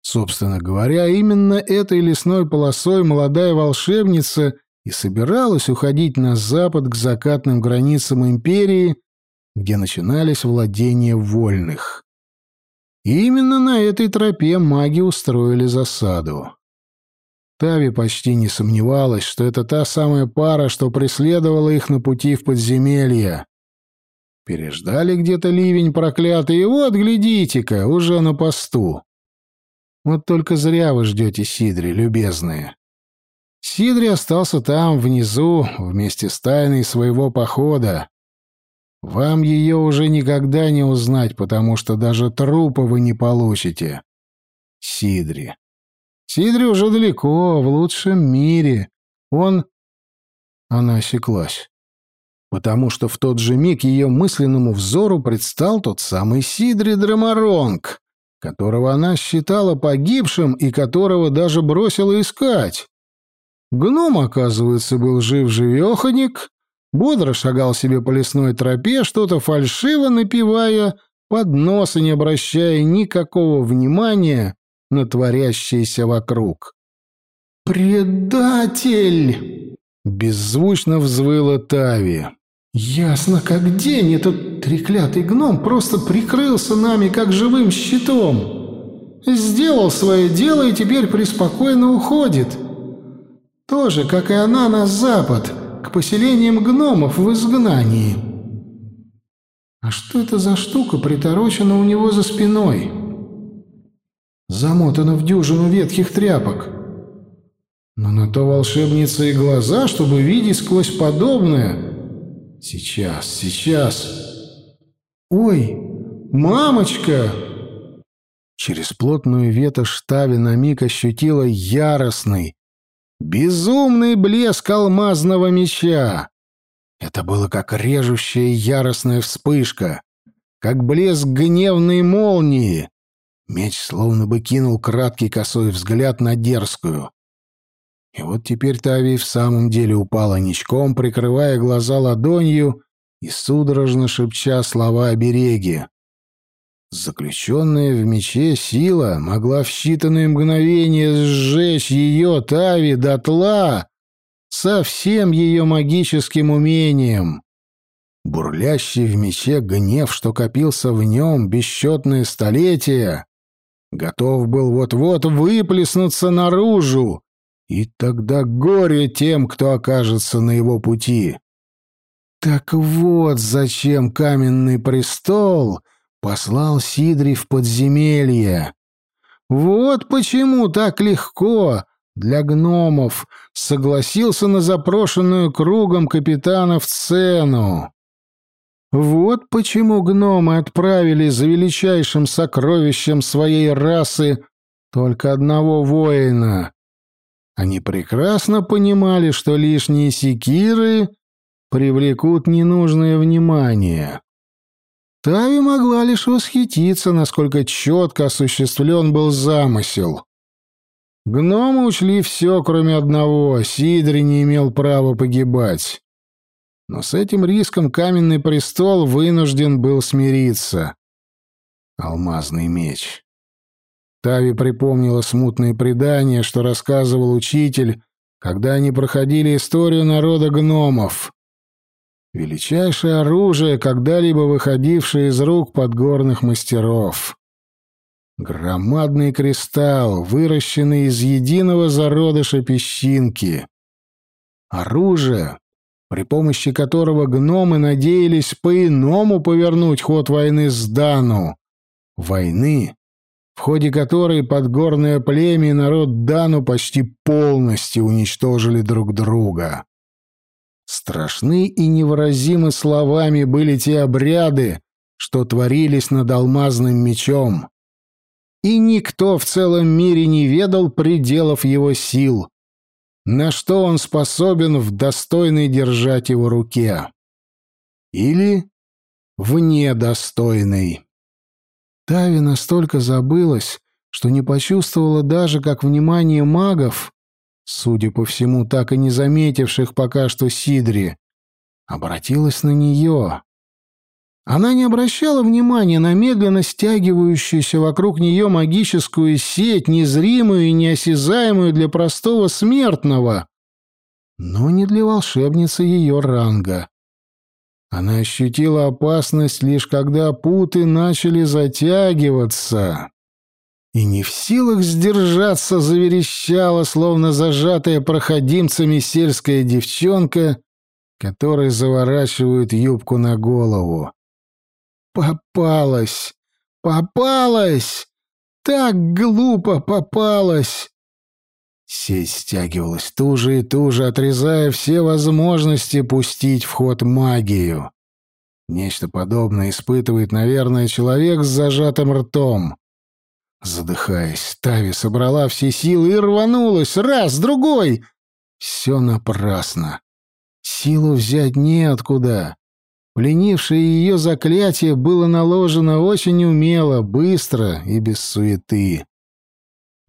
Собственно говоря, именно этой лесной полосой молодая волшебница и собиралась уходить на запад к закатным границам империи, где начинались владения вольных. И именно на этой тропе маги устроили засаду. Тави почти не сомневалась, что это та самая пара, что преследовала их на пути в подземелье. Переждали где-то ливень проклятый, и вот, глядите-ка, уже на посту. Вот только зря вы ждете Сидри, любезные. Сидри остался там, внизу, вместе с тайной своего похода. Вам ее уже никогда не узнать, потому что даже трупа вы не получите. Сидри. Сидри уже далеко, в лучшем мире. Он... Она осеклась. Потому что в тот же миг ее мысленному взору предстал тот самый Сидри Драмаронг, которого она считала погибшим и которого даже бросила искать. Гном, оказывается, был жив-живеханик, бодро шагал себе по лесной тропе, что-то фальшиво напевая, под нос и не обращая никакого внимания на творящееся вокруг. «Предатель!» — беззвучно взвыла Тави. «Ясно как день, этот треклятый гном просто прикрылся нами как живым щитом. Сделал свое дело и теперь преспокойно уходит. Тоже, как и она, на запад, к поселениям гномов в изгнании. А что это за штука приторочена у него за спиной? Замотана в дюжину ветхих тряпок. Но на то волшебница и глаза, чтобы видеть сквозь подобное. Сейчас, сейчас. Ой, мамочка! Через плотную ветошь Тави на миг ощутила яростный, Безумный блеск алмазного меча. Это было как режущая яростная вспышка, как блеск гневной молнии. Меч словно бы кинул краткий косой взгляд на дерзкую. И вот теперь Тави в самом деле упала ничком, прикрывая глаза ладонью и судорожно шепча слова обереги. Заключенная в мече сила могла в считанные мгновения сжечь ее Тави дотла со всем ее магическим умением. Бурлящий в мече гнев, что копился в нем бесчетные столетия, готов был вот-вот выплеснуться наружу, и тогда горе тем, кто окажется на его пути. Так вот зачем каменный престол — послал Сидри в подземелье. Вот почему так легко для гномов согласился на запрошенную кругом капитана в цену. Вот почему гномы отправили за величайшим сокровищем своей расы только одного воина. Они прекрасно понимали, что лишние секиры привлекут ненужное внимание. Тави могла лишь восхититься, насколько четко осуществлен был замысел. Гномы учли все, кроме одного — Сидри не имел права погибать. Но с этим риском каменный престол вынужден был смириться. Алмазный меч. Тави припомнила смутные предания, что рассказывал учитель, когда они проходили историю народа гномов. Величайшее оружие, когда-либо выходившее из рук подгорных мастеров. Громадный кристалл, выращенный из единого зародыша песчинки. Оружие, при помощи которого гномы надеялись по-иному повернуть ход войны с Дану. Войны, в ходе которой подгорное племя и народ Дану почти полностью уничтожили друг друга. Страшны и невыразимы словами были те обряды, что творились над алмазным мечом. И никто в целом мире не ведал пределов его сил, на что он способен в достойной держать его руке. Или в недостойной. Тави настолько забылась, что не почувствовала даже, как внимание магов судя по всему, так и не заметивших пока что Сидри, обратилась на нее. Она не обращала внимания на медленно стягивающуюся вокруг нее магическую сеть, незримую и неосязаемую для простого смертного, но не для волшебницы ее ранга. Она ощутила опасность лишь когда путы начали затягиваться и не в силах сдержаться заверещала, словно зажатая проходимцами сельская девчонка, которой заворачивают юбку на голову. «Попалась! Попалась! Так глупо попалась!» Сеть стягивалась туже и туже, отрезая все возможности пустить в ход магию. Нечто подобное испытывает, наверное, человек с зажатым ртом. Задыхаясь, Тави собрала все силы и рванулась. Раз, другой. Все напрасно. Силу взять неоткуда. Пленившее ее заклятие было наложено очень умело, быстро и без суеты.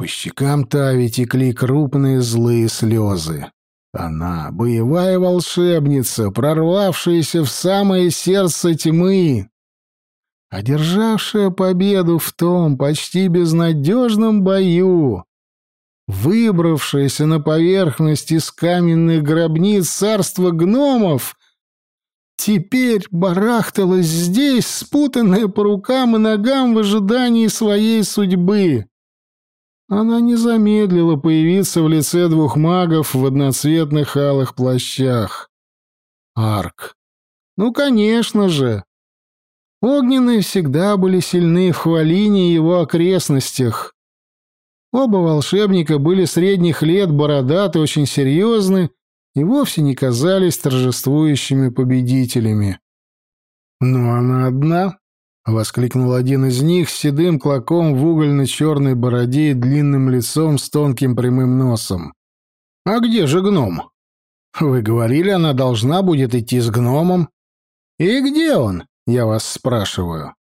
По щекам Тави текли крупные злые слезы. Она — боевая волшебница, прорвавшаяся в самое сердце тьмы, одержавшая победу в том почти безнадежном бою, выбравшаяся на поверхность из каменных гробниц царства гномов, теперь барахталась здесь, спутанная по рукам и ногам в ожидании своей судьбы. Она не замедлила появиться в лице двух магов в одноцветных алых плащах. Арк. Ну, конечно же. Огненные всегда были сильны в хвалине и его окрестностях. Оба волшебника были средних лет, бородаты, очень серьезны и вовсе не казались торжествующими победителями. Но она одна — воскликнул один из них с седым клоком в угольно-черной бороде и длинным лицом с тонким прямым носом. «А где же гном?» «Вы говорили, она должна будет идти с гномом». «И где он?» — я вас спрашиваю.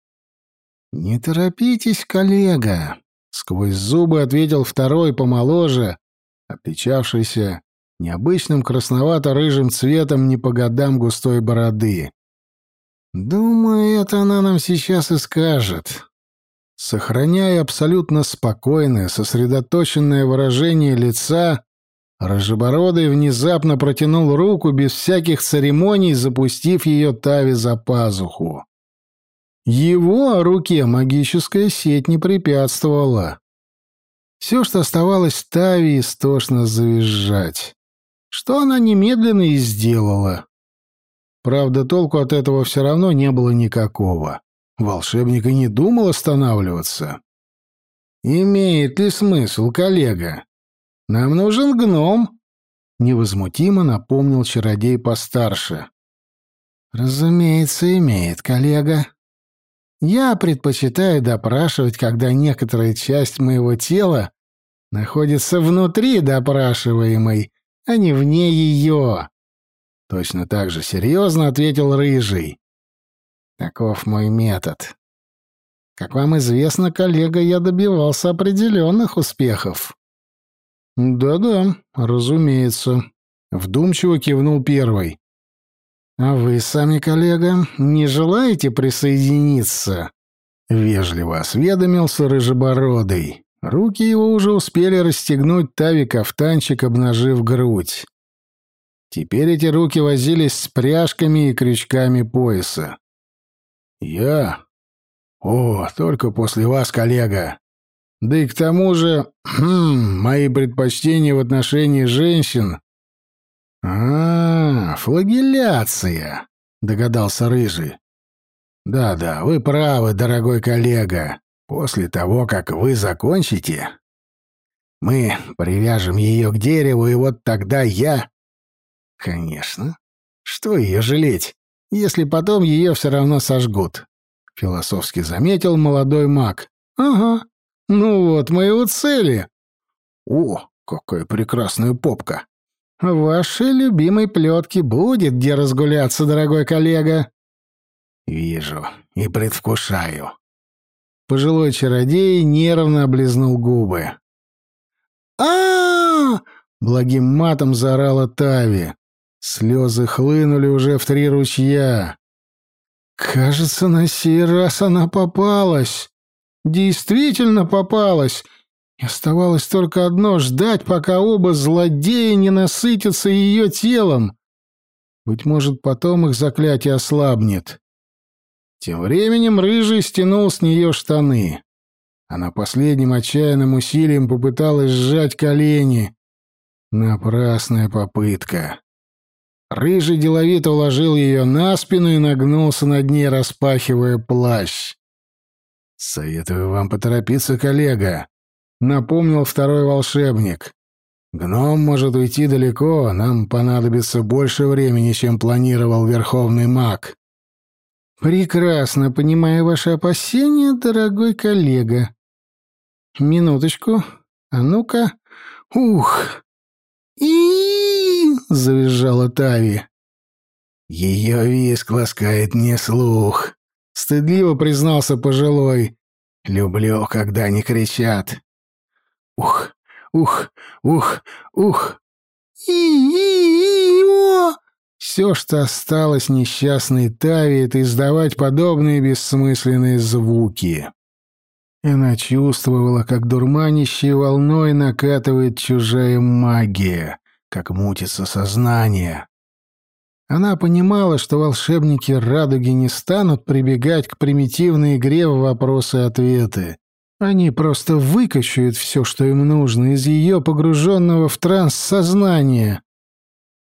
«Не торопитесь, коллега», — сквозь зубы ответил второй помоложе, отличавшийся необычным красновато-рыжим цветом не по годам густой бороды. Думаю, это она нам сейчас и скажет. Сохраняя абсолютно спокойное, сосредоточенное выражение лица, Рыжебородый внезапно протянул руку без всяких церемоний, запустив ее Тави за пазуху. Его руке магическая сеть не препятствовала. Все, что оставалось Тави, истошно завизжать. Что она немедленно и сделала. Правда, толку от этого все равно не было никакого. Волшебник и не думал останавливаться. «Имеет ли смысл, коллега? Нам нужен гном», — невозмутимо напомнил чародей постарше. «Разумеется, имеет, коллега. Я предпочитаю допрашивать, когда некоторая часть моего тела находится внутри допрашиваемой, а не вне ее. Точно так же серьезно ответил Рыжий. Таков мой метод. Как вам известно, коллега, я добивался определенных успехов. Да-да, разумеется. Вдумчиво кивнул первый. А вы сами, коллега, не желаете присоединиться? Вежливо осведомился Рыжебородый. Руки его уже успели расстегнуть тави кафтанчик, обнажив грудь. Теперь эти руки возились с пряжками и крючками пояса. «Я? О, только после вас, коллега. Да и к тому же, хм, мои предпочтения в отношении женщин...» «А, флагеляция», — догадался Рыжий. «Да-да, вы правы, дорогой коллега. После того, как вы закончите, мы привяжем ее к дереву, и вот тогда я Конечно. Что ее жалеть, если потом ее все равно сожгут? Философски заметил молодой маг. Ага. Ну вот мы и у цели. О, какая прекрасная попка. Вашей любимой плетке будет где разгуляться, дорогой коллега. Вижу и предвкушаю. Пожилой чародей нервно облизнул губы. а, -а, -а Благим матом заорала Тави. Слезы хлынули уже в три ручья. Кажется, на сей раз она попалась. Действительно попалась. И оставалось только одно — ждать, пока оба злодея не насытятся ее телом. Быть может, потом их заклятие ослабнет. Тем временем Рыжий стянул с нее штаны. Она последним отчаянным усилием попыталась сжать колени. Напрасная попытка. Рыжий деловито уложил ее на спину и нагнулся над ней, распахивая плащ. «Советую вам поторопиться, коллега», — напомнил второй волшебник. Гном может уйти далеко, нам понадобится больше времени, чем планировал Верховный Маг. Прекрасно понимаю ваши опасения, дорогой коллега. Минуточку. А ну-ка. Ух! и завизжала Тави. Ее виск ласкает мне слух. Стыдливо признался пожилой. Люблю, когда они кричат. Ух, ух, ух, ух. И-и-и-о! Все, что осталось несчастной Тави, это издавать подобные бессмысленные звуки. Она чувствовала, как дурманящей волной накатывает чужая магия, как мутится сознание. Она понимала, что волшебники радуги не станут прибегать к примитивной игре в вопросы-ответы. Они просто выкачают все, что им нужно, из ее погруженного в транс сознания.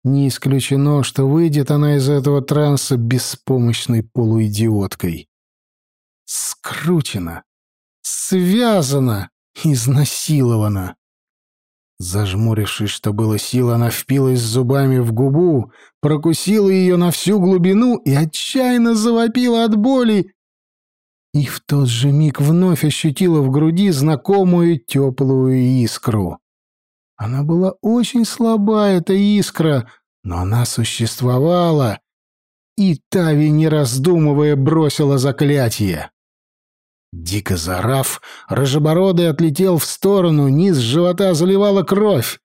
Не исключено, что выйдет она из этого транса беспомощной полуидиоткой. Скручена, связана, изнасилована. Зажмурившись, что было сил, она впилась зубами в губу, прокусила ее на всю глубину и отчаянно завопила от боли. И в тот же миг вновь ощутила в груди знакомую теплую искру. Она была очень слаба, эта искра, но она существовала. И Тави, не раздумывая, бросила заклятие. Дико зарав, рыжебородый отлетел в сторону, низ живота заливала кровь.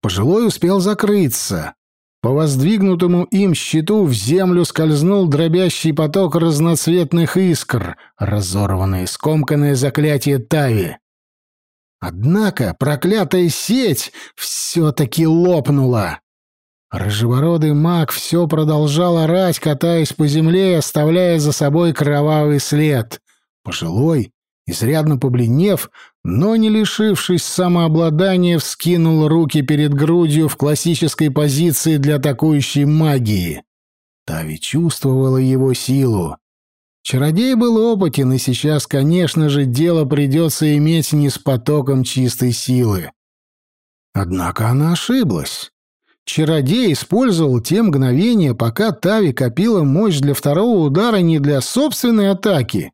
Пожилой успел закрыться. По воздвигнутому им щиту в землю скользнул дробящий поток разноцветных искр, разорванное скомканное заклятие Тави. Однако проклятая сеть все-таки лопнула. Рыжебородый маг все продолжал орать, катаясь по земле, оставляя за собой кровавый след. Пожилой, изрядно побледнев, но не лишившись самообладания, вскинул руки перед грудью в классической позиции для атакующей магии. Тави чувствовала его силу. Чародей был опытен, и сейчас, конечно же, дело придется иметь не с потоком чистой силы. Однако она ошиблась. Чародей использовал те мгновения, пока Тави копила мощь для второго удара не для собственной атаки,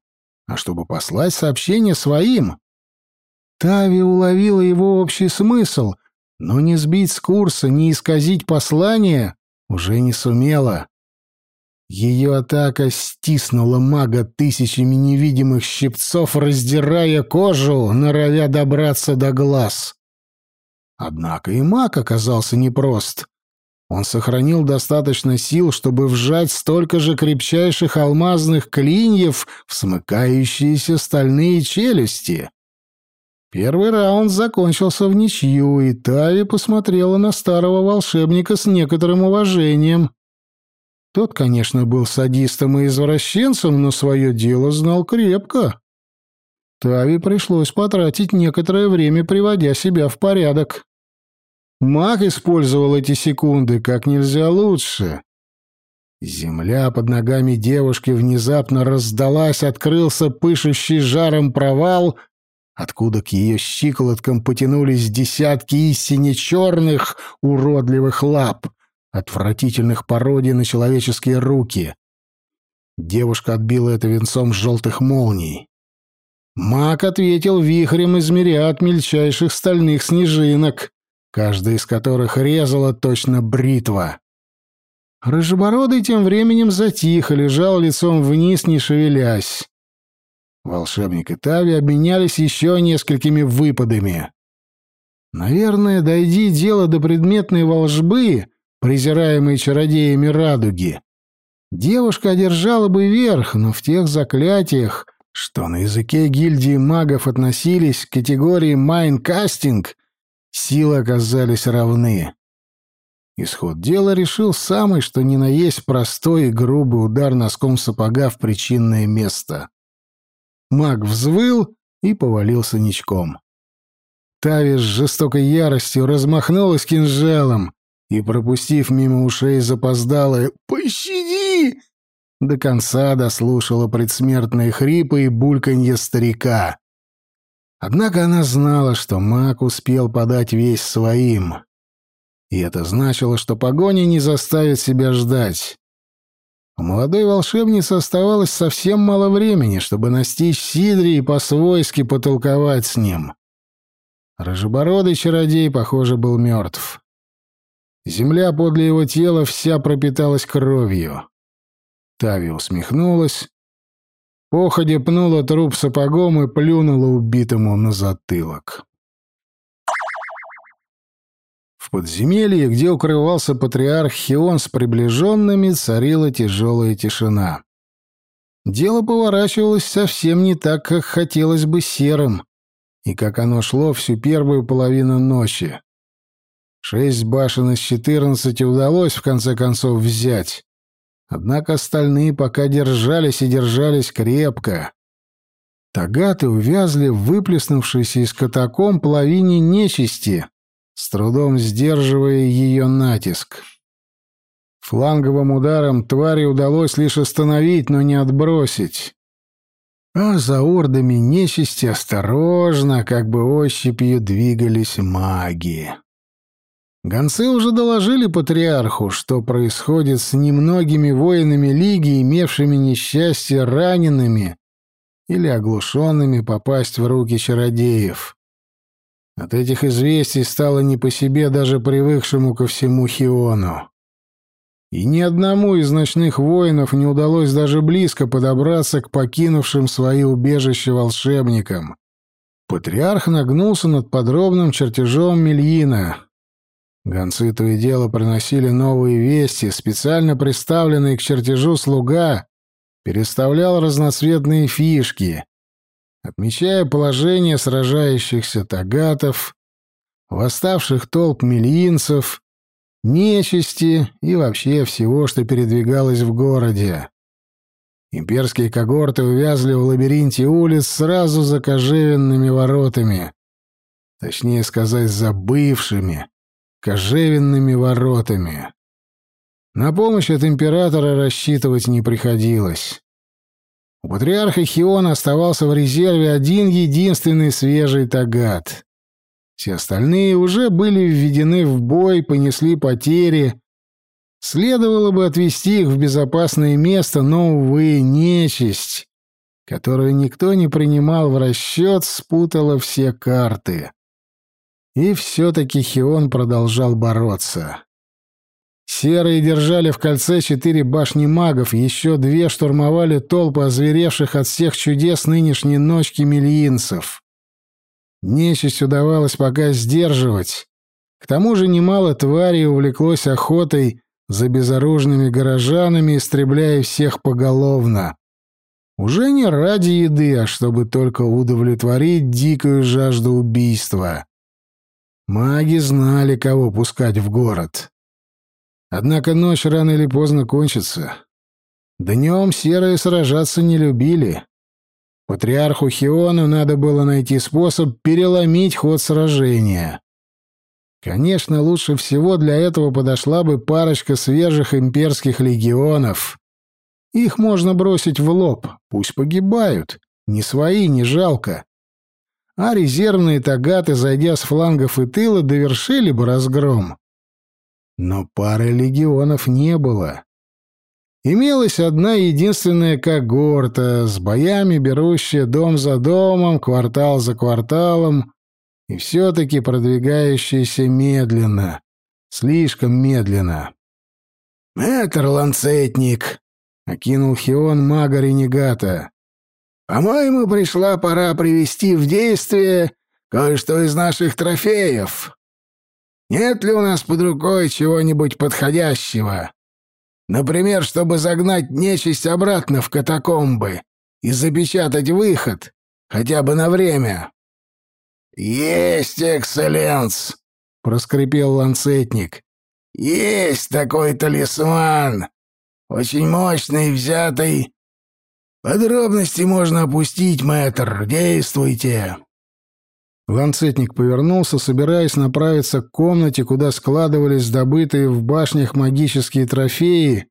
а чтобы послать сообщение своим. Тави уловила его общий смысл, но не сбить с курса, не исказить послание уже не сумела. Ее атака стиснула мага тысячами невидимых щипцов, раздирая кожу, норовя добраться до глаз. Однако и маг оказался непрост. Он сохранил достаточно сил, чтобы вжать столько же крепчайших алмазных клиньев в смыкающиеся стальные челюсти. Первый раунд закончился в ничью, и Тави посмотрела на старого волшебника с некоторым уважением. Тот, конечно, был садистом и извращенцем, но свое дело знал крепко. Тави пришлось потратить некоторое время, приводя себя в порядок. Маг использовал эти секунды как нельзя лучше. Земля под ногами девушки внезапно раздалась, открылся пышущий жаром провал, откуда к ее щиколоткам потянулись десятки истине черных уродливых лап, отвратительных пародий на человеческие руки. Девушка отбила это венцом желтых молний. Маг ответил вихрем из мириад мельчайших стальных снежинок каждая из которых резала точно бритва. Рыжебородый тем временем затих и лежал лицом вниз, не шевелясь. Волшебник и Тави обменялись еще несколькими выпадами. Наверное, дойди дело до предметной волжбы, презираемой чародеями радуги, девушка одержала бы верх, но в тех заклятиях, что на языке гильдии магов относились к категории майнкастинг, Силы оказались равны. Исход дела решил самый, что ни на есть простой и грубый удар носком сапога в причинное место. Маг взвыл и повалился ничком. Тави с жестокой яростью размахнулась кинжалом и, пропустив мимо ушей запоздалое «Пощади!», до конца дослушала предсмертные хрипы и бульканье старика. Однако она знала, что маг успел подать весь своим. И это значило, что погоня не заставит себя ждать. У молодой волшебницы оставалось совсем мало времени, чтобы настичь Сидри и по-свойски потолковать с ним. Рыжебородый чародей, похоже, был мертв. Земля подле его тела вся пропиталась кровью. Тави усмехнулась, походя пнула труп сапогом и плюнула убитому на затылок. В подземелье, где укрывался патриарх Хион с приближенными, царила тяжелая тишина. Дело поворачивалось совсем не так, как хотелось бы серым, и как оно шло всю первую половину ночи. Шесть башен из четырнадцати удалось в конце концов взять. Однако остальные пока держались и держались крепко. Тагаты увязли в выплеснувшейся из катакомб половине нечисти, с трудом сдерживая ее натиск. Фланговым ударом твари удалось лишь остановить, но не отбросить. А за ордами нечисти осторожно, как бы ощупью, двигались маги. Гонцы уже доложили патриарху, что происходит с немногими воинами Лиги, имевшими несчастье ранеными или оглушенными попасть в руки чародеев. От этих известий стало не по себе даже привыкшему ко всему Хиону. И ни одному из ночных воинов не удалось даже близко подобраться к покинувшим свои убежища волшебникам. Патриарх нагнулся над подробным чертежом Мельина, Гонцы то и дело приносили новые вести, специально приставленный к чертежу слуга переставлял разноцветные фишки, отмечая положение сражающихся тагатов, восставших толп мельинцев, нечисти и вообще всего, что передвигалось в городе. Имперские когорты увязли в лабиринте улиц сразу за кожевенными воротами, точнее сказать, за бывшими, кожевенными воротами. На помощь от императора рассчитывать не приходилось. У патриарха Хиона оставался в резерве один единственный свежий тагат. Все остальные уже были введены в бой, понесли потери. Следовало бы отвести их в безопасное место, но, увы, нечисть, которую никто не принимал в расчет, спутала все карты. И все-таки Хион продолжал бороться. Серые держали в кольце четыре башни магов, еще две штурмовали толпы озверевших от всех чудес нынешней ночки мельинцев. Нечисть удавалось пока сдерживать. К тому же немало тварей увлеклось охотой за безоружными горожанами, истребляя всех поголовно. Уже не ради еды, а чтобы только удовлетворить дикую жажду убийства. Маги знали, кого пускать в город. Однако ночь рано или поздно кончится. Днем серые сражаться не любили. Патриарху Хиону надо было найти способ переломить ход сражения. Конечно, лучше всего для этого подошла бы парочка свежих имперских легионов. Их можно бросить в лоб, пусть погибают. Ни свои, ни жалко а резервные тагаты, зайдя с флангов и тыла, довершили бы разгром. Но пары легионов не было. Имелась одна единственная когорта, с боями берущая дом за домом, квартал за кварталом, и все-таки продвигающаяся медленно, слишком медленно. «Мэтр ланцетник!» — окинул Хион мага Ренегата. По-моему, пришла пора привести в действие кое-что из наших трофеев. Нет ли у нас под рукой чего-нибудь подходящего? Например, чтобы загнать нечисть обратно в катакомбы и запечатать выход, хотя бы на время. «Есть, экселленс!» — проскрипел ланцетник. «Есть такой талисман, очень мощный, взятый «Подробности можно опустить, мэтр. Действуйте!» Ланцетник повернулся, собираясь направиться к комнате, куда складывались добытые в башнях магические трофеи,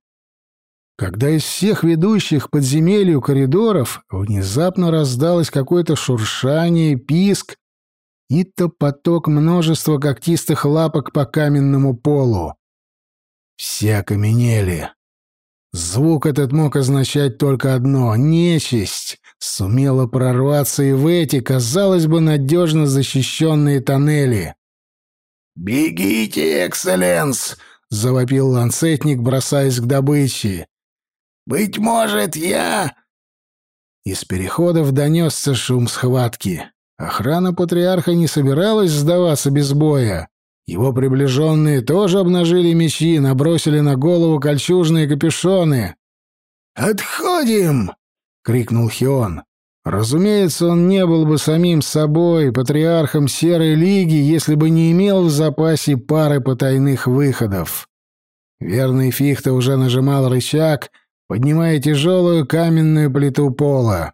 когда из всех ведущих подземелью коридоров внезапно раздалось какое-то шуршание, писк, и топоток множества когтистых лапок по каменному полу. Все окаменели. Звук этот мог означать только одно — нечисть сумела прорваться и в эти, казалось бы, надежно защищенные тоннели. «Бегите, экселленс!» — завопил ланцетник, бросаясь к добыче. «Быть может, я...» Из переходов донесся шум схватки. Охрана патриарха не собиралась сдаваться без боя. Его приближенные тоже обнажили мечи, набросили на голову кольчужные капюшоны. «Отходим!» — крикнул Хион. Разумеется, он не был бы самим собой, патриархом Серой Лиги, если бы не имел в запасе пары потайных выходов. Верный Фихта уже нажимал рычаг, поднимая тяжелую каменную плиту пола.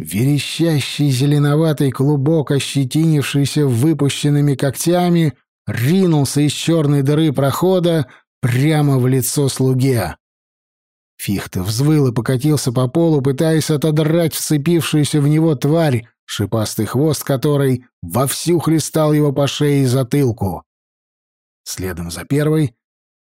Верещащий зеленоватый клубок, ощетинившийся выпущенными когтями, ринулся из черной дыры прохода прямо в лицо слуге. Фихта взвыл и покатился по полу, пытаясь отодрать вцепившуюся в него тварь, шипастый хвост которой вовсю хлестал его по шее и затылку. Следом за первой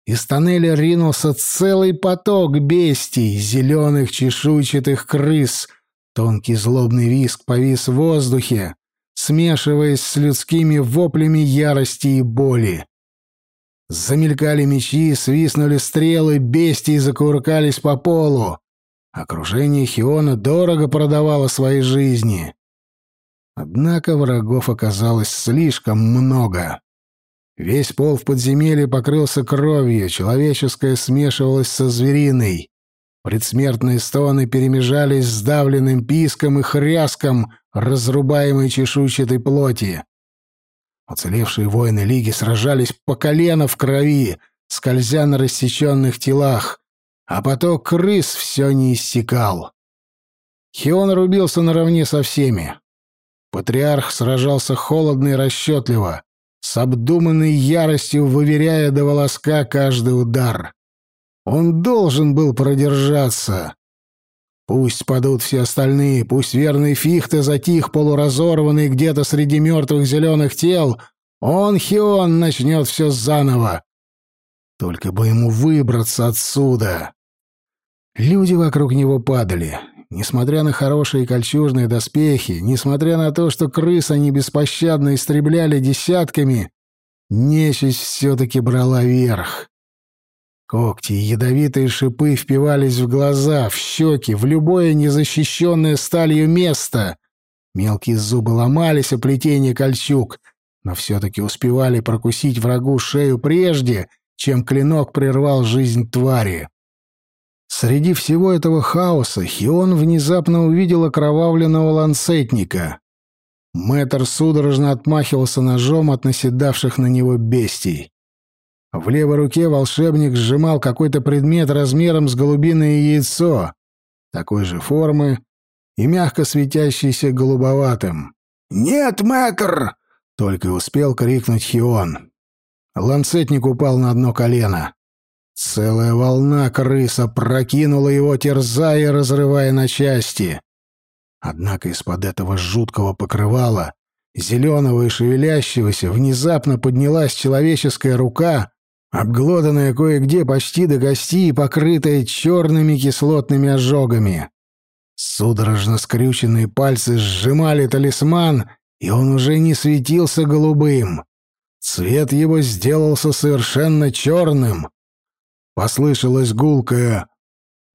из тоннеля ринулся целый поток бестий, зеленых чешуйчатых крыс. Тонкий злобный виск повис в воздухе, смешиваясь с людскими воплями ярости и боли. Замелькали мечи, свистнули стрелы, бестии закуркались по полу. Окружение Хиона дорого продавало свои жизни. Однако врагов оказалось слишком много. Весь пол в подземелье покрылся кровью, человеческое смешивалось со звериной. Предсмертные стоны перемежались с давленным писком и хряском разрубаемой чешуйчатой плоти. Уцелевшие воины Лиги сражались по колено в крови, скользя на рассеченных телах, а поток крыс все не иссякал. Хион рубился наравне со всеми. Патриарх сражался холодно и расчетливо, с обдуманной яростью выверяя до волоска каждый удар. Он должен был продержаться. Пусть падут все остальные, пусть верный Фихте затих, полуразорванный где-то среди мертвых зеленых тел, он, Хион, начнет все заново. Только бы ему выбраться отсюда. Люди вокруг него падали. Несмотря на хорошие кольчужные доспехи, несмотря на то, что крыс они беспощадно истребляли десятками, нечисть все-таки брала верх. Когти и ядовитые шипы впивались в глаза, в щеки, в любое незащищенное сталью место. Мелкие зубы ломались о плетение кольчуг, но все-таки успевали прокусить врагу шею прежде, чем клинок прервал жизнь твари. Среди всего этого хаоса Хион внезапно увидел окровавленного ланцетника. Мэтр судорожно отмахивался ножом от наседавших на него бестий. В левой руке волшебник сжимал какой-то предмет размером с голубиное яйцо, такой же формы и мягко светящийся голубоватым. «Нет, мэтр!» — только успел крикнуть Хион. Ланцетник упал на одно колено. Целая волна крыса прокинула его, терзая и разрывая на части. Однако из-под этого жуткого покрывала, зеленого и шевелящегося, внезапно поднялась человеческая рука обглоданная кое-где почти до кости и покрытая черными кислотными ожогами. Судорожно скрюченные пальцы сжимали талисман, и он уже не светился голубым. Цвет его сделался совершенно черным. Послышалось гулкое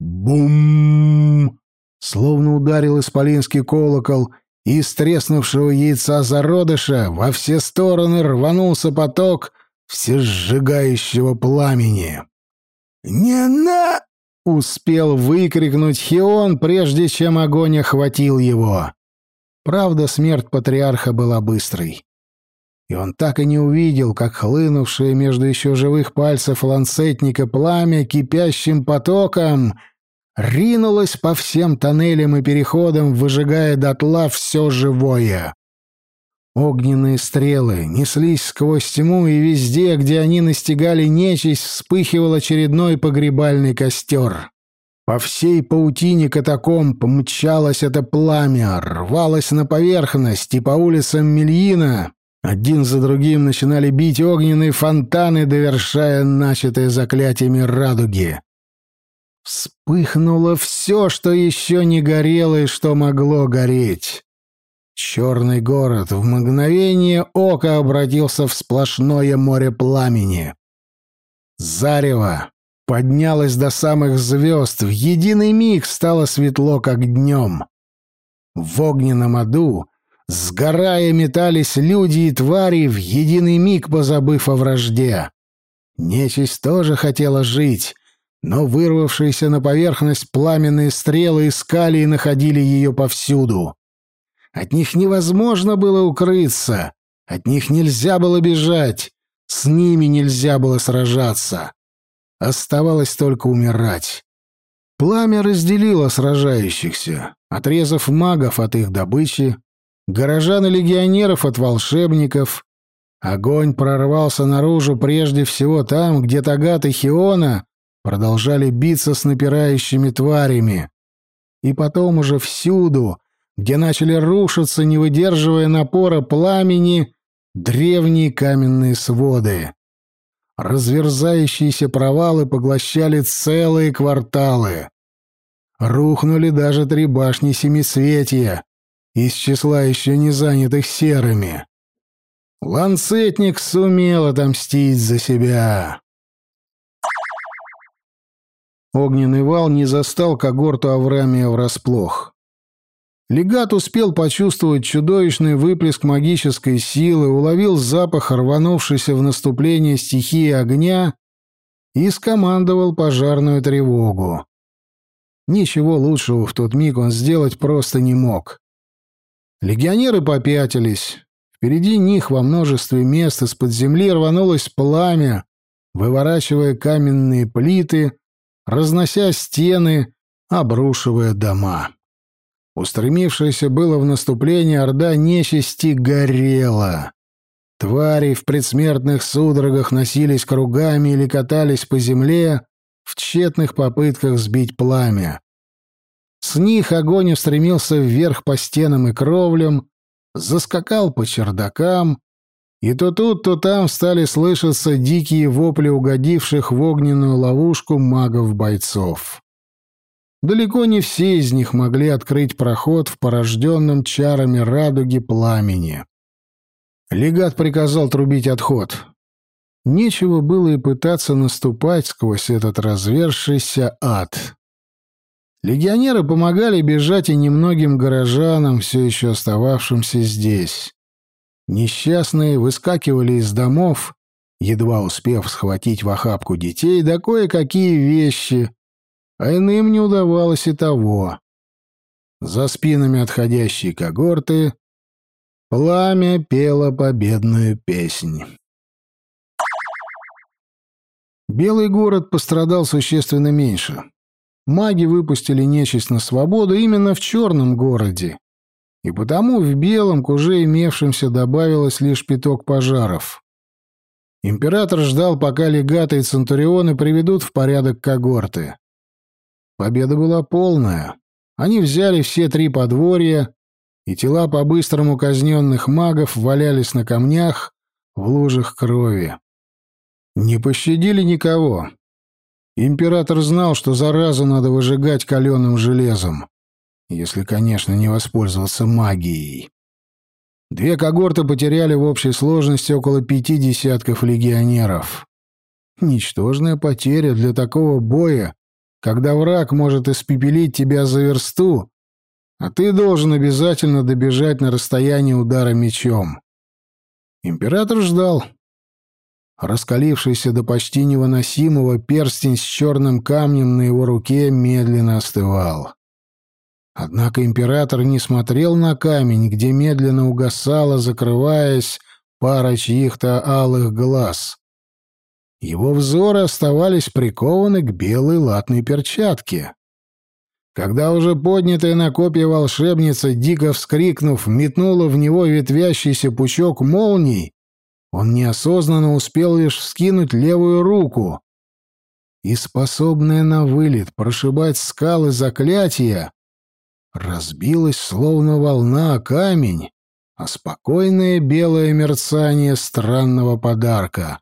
«бум», словно ударил исполинский колокол, и из треснувшего яйца зародыша во все стороны рванулся поток всесжигающего пламени. «Не на...» — успел выкрикнуть Хион, прежде чем огонь охватил его. Правда, смерть патриарха была быстрой. И он так и не увидел, как хлынувшее между еще живых пальцев ланцетника пламя кипящим потоком ринулось по всем тоннелям и переходам, выжигая дотла все живое. Огненные стрелы неслись сквозь тьму, и везде, где они настигали нечисть, вспыхивал очередной погребальный костер. По всей паутине катакомб мчалось это пламя, рвалось на поверхность, и по улицам Мельина один за другим начинали бить огненные фонтаны, довершая начатое заклятиями радуги. Вспыхнуло все, что еще не горело и что могло гореть. Черный город в мгновение ока обратился в сплошное море пламени. Зарево поднялось до самых звезд, в единый миг стало светло, как днем. В огненном аду, сгорая, метались люди и твари, в единый миг позабыв о вражде. Нечисть тоже хотела жить, но вырвавшиеся на поверхность пламенные стрелы искали и находили ее повсюду. От них невозможно было укрыться, от них нельзя было бежать, с ними нельзя было сражаться. Оставалось только умирать. Пламя разделило сражающихся, отрезав магов от их добычи, горожан и легионеров от волшебников. Огонь прорвался наружу прежде всего там, где Тагат и Хиона продолжали биться с напирающими тварями. И потом уже всюду, где начали рушиться, не выдерживая напора пламени, древние каменные своды. Разверзающиеся провалы поглощали целые кварталы. Рухнули даже три башни Семисветия, из числа еще не занятых серыми. Ланцетник сумел отомстить за себя. Огненный вал не застал когорту Аврамия врасплох. Легат успел почувствовать чудовищный выплеск магической силы, уловил запах рванувшейся в наступление стихии огня и скомандовал пожарную тревогу. Ничего лучшего в тот миг он сделать просто не мог. Легионеры попятились. Впереди них во множестве мест из-под земли рванулось пламя, выворачивая каменные плиты, разнося стены, обрушивая дома. Устремившаяся было в наступление орда нечисти горела. Твари в предсмертных судорогах носились кругами или катались по земле в тщетных попытках сбить пламя. С них огонь устремился вверх по стенам и кровлям, заскакал по чердакам, и то тут, то там стали слышаться дикие вопли угодивших в огненную ловушку магов-бойцов. Далеко не все из них могли открыть проход в порожденном чарами радуги пламени. Легат приказал трубить отход. Нечего было и пытаться наступать сквозь этот развершийся ад. Легионеры помогали бежать и немногим горожанам, все еще остававшимся здесь. Несчастные выскакивали из домов, едва успев схватить в охапку детей, да кое-какие вещи, а иным не удавалось и того. За спинами отходящей когорты пламя пело победную песнь. Белый город пострадал существенно меньше. Маги выпустили нечисть на свободу именно в черном городе, и потому в белом к уже имевшимся добавилось лишь пяток пожаров. Император ждал, пока легаты и центурионы приведут в порядок когорты. Победа была полная. Они взяли все три подворья, и тела по-быстрому казненных магов валялись на камнях в лужах крови. Не пощадили никого. Император знал, что заразу надо выжигать каленым железом, если, конечно, не воспользоваться магией. Две когорты потеряли в общей сложности около пяти десятков легионеров. Ничтожная потеря для такого боя, когда враг может испепелить тебя за версту, а ты должен обязательно добежать на расстояние удара мечом. Император ждал. Раскалившийся до почти невыносимого перстень с черным камнем на его руке медленно остывал. Однако император не смотрел на камень, где медленно угасала, закрываясь, пара чьих-то алых глаз. Его взоры оставались прикованы к белой латной перчатке. Когда уже поднятая на копье волшебница, дико вскрикнув, метнула в него ветвящийся пучок молний, он неосознанно успел лишь вскинуть левую руку. и способная на вылет прошибать скалы заклятия, разбилась словно волна о камень, а спокойное белое мерцание странного подарка.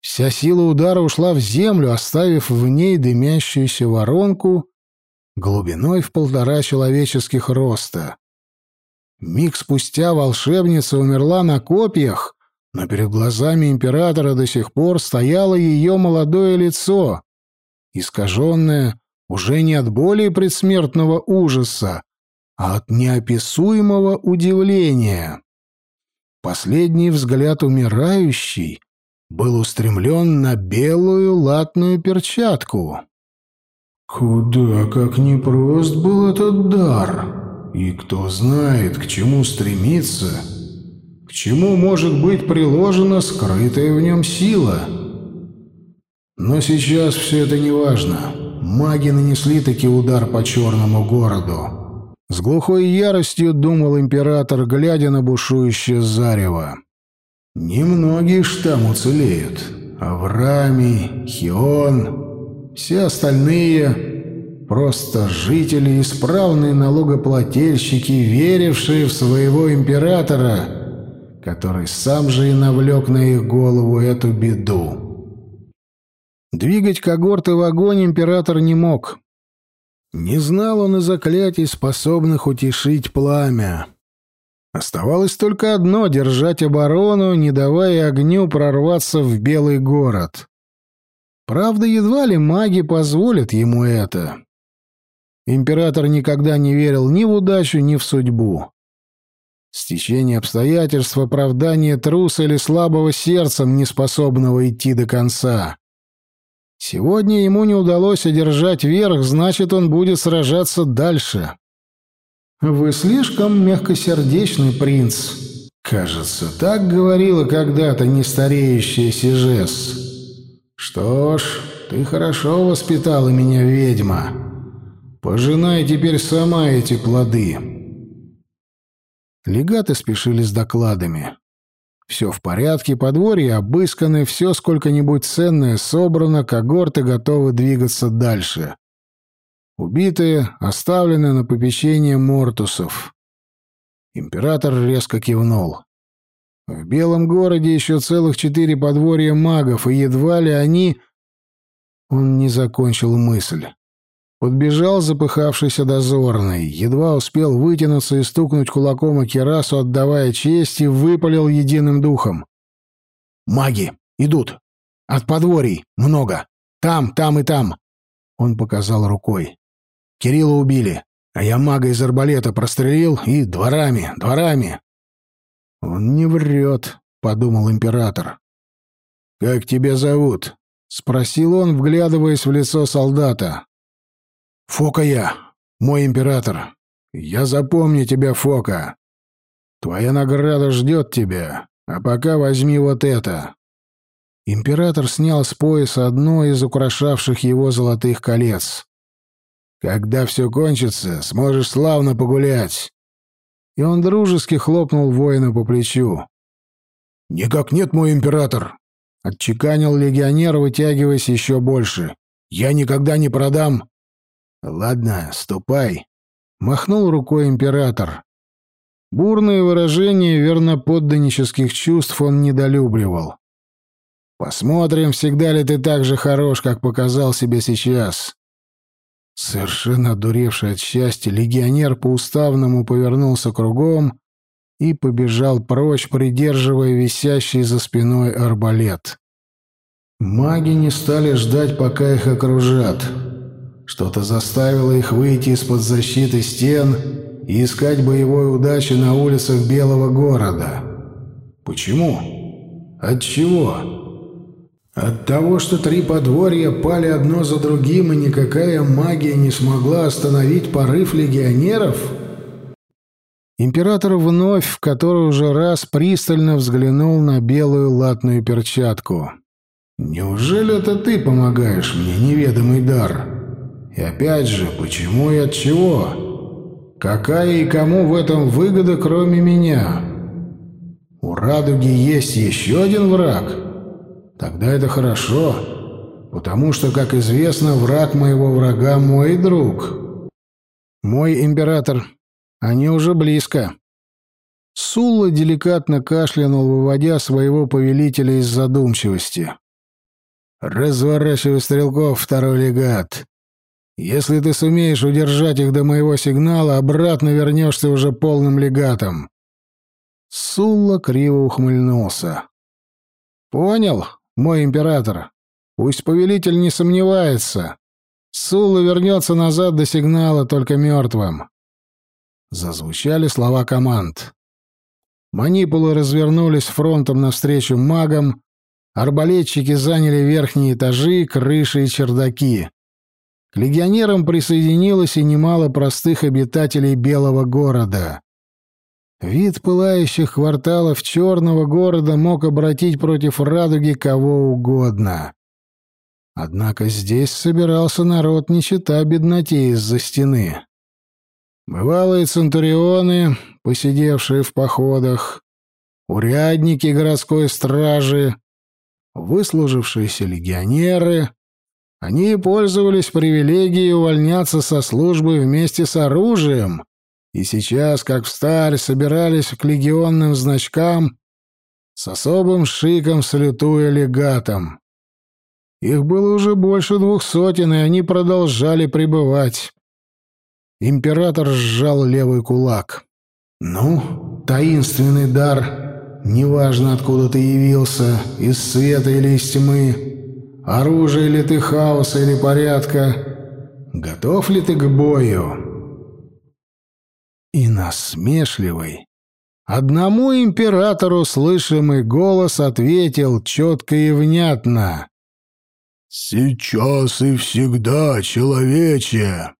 Вся сила удара ушла в землю, оставив в ней дымящуюся воронку глубиной в полтора человеческих роста. Миг спустя волшебница умерла на копьях, но перед глазами императора до сих пор стояло ее молодое лицо, искаженное уже не от боли предсмертного ужаса, а от неописуемого удивления. Последний взгляд умирающий был устремлен на белую латную перчатку. Куда как непрост был этот дар, и кто знает, к чему стремиться, к чему может быть приложена скрытая в нем сила. Но сейчас все это не важно. Маги нанесли таки удар по черному городу. С глухой яростью думал император, глядя на бушующее зарево. Немногие ж там уцелеют. Аврами, Хион, все остальные — просто жители, исправные налогоплательщики, верившие в своего императора, который сам же и навлек на их голову эту беду. Двигать когорты в огонь император не мог. Не знал он и заклятий, способных утешить пламя. Оставалось только одно — держать оборону, не давая огню прорваться в Белый город. Правда, едва ли маги позволят ему это. Император никогда не верил ни в удачу, ни в судьбу. Стечение обстоятельств, оправдание труса или слабого сердцем, неспособного идти до конца. Сегодня ему не удалось одержать верх, значит, он будет сражаться дальше. «Вы слишком мягкосердечный принц», Кажется, так говорила когда-то нестареющая Сижес. Что ж, ты хорошо воспитала меня, ведьма. Пожинай теперь сама эти плоды. Легаты спешили с докладами. Все в порядке, подворье обысканы, все сколько-нибудь ценное собрано, когорты готовы двигаться дальше. Убитые оставлены на попечение мортусов. Император резко кивнул. В Белом городе еще целых четыре подворья магов, и едва ли они... Он не закончил мысль. Подбежал запыхавшийся дозорный, едва успел вытянуться и стукнуть кулаком о керасу, отдавая честь, и выпалил единым духом. «Маги! Идут! От подворий! Много! Там, там и там!» Он показал рукой. Кирилла убили, а я мага из арбалета прострелил и дворами, дворами. Он не врет, подумал император. Как тебя зовут? спросил он, вглядываясь в лицо солдата. Фока я, мой император. Я запомню тебя, Фока. Твоя награда ждет тебя, а пока возьми вот это. Император снял с пояса одно из украшавших его золотых колец. Когда все кончится, сможешь славно погулять». И он дружески хлопнул воина по плечу. «Никак нет, мой император!» — отчеканил легионер, вытягиваясь еще больше. «Я никогда не продам!» «Ладно, ступай!» — махнул рукой император. Бурные выражения верноподданнических чувств он недолюбливал. «Посмотрим, всегда ли ты так же хорош, как показал себе сейчас. Совершенно одуревший от счастья, легионер по-уставному повернулся кругом и побежал прочь, придерживая висящий за спиной арбалет. Маги не стали ждать, пока их окружат. Что-то заставило их выйти из-под защиты стен и искать боевой удачи на улицах Белого города. Почему? От чего? От того, что три подворья пали одно за другим, и никакая магия не смогла остановить порыв легионеров? Император вновь в который уже раз пристально взглянул на белую латную перчатку. «Неужели это ты помогаешь мне, неведомый дар? И опять же, почему и от чего? Какая и кому в этом выгода, кроме меня? У радуги есть еще один враг?» Тогда это хорошо. потому что, как известно, враг моего врага — мой друг. Мой император, они уже близко. Сулла деликатно кашлянул, выводя своего повелителя из задумчивости. «Разворачивай стрелков, второй легат. Если ты сумеешь удержать их до моего сигнала, обратно вернешься уже полным легатом». Сулла криво ухмыльнулся. «Понял, мой император. Пусть повелитель не сомневается. Сулла вернется назад до сигнала только мертвым». Зазвучали слова команд. Манипулы развернулись фронтом навстречу магам, арбалетчики заняли верхние этажи, крыши и чердаки. К легионерам присоединилось и немало простых обитателей Белого города. Вид пылающих кварталов черного города мог обратить против радуги кого угодно. Однако здесь собирался народ не чета бедноте из-за стены. Бывалые центурионы, посидевшие в походах, урядники городской стражи, выслужившиеся легионеры, они пользовались привилегией увольняться со службы вместе с оружием, и сейчас, как в старь, собирались к легионным значкам с особым шиком салютуя легатом. Их было уже больше двух сотен, и они продолжали пребывать. Император сжал левый кулак. «Ну, таинственный дар, неважно, откуда ты явился, из света или из тьмы, оружие ли ты хаоса или порядка, готов ли ты к бою?» И насмешливый, одному императору слышимый голос ответил четко и внятно. «Сейчас и всегда, человече!»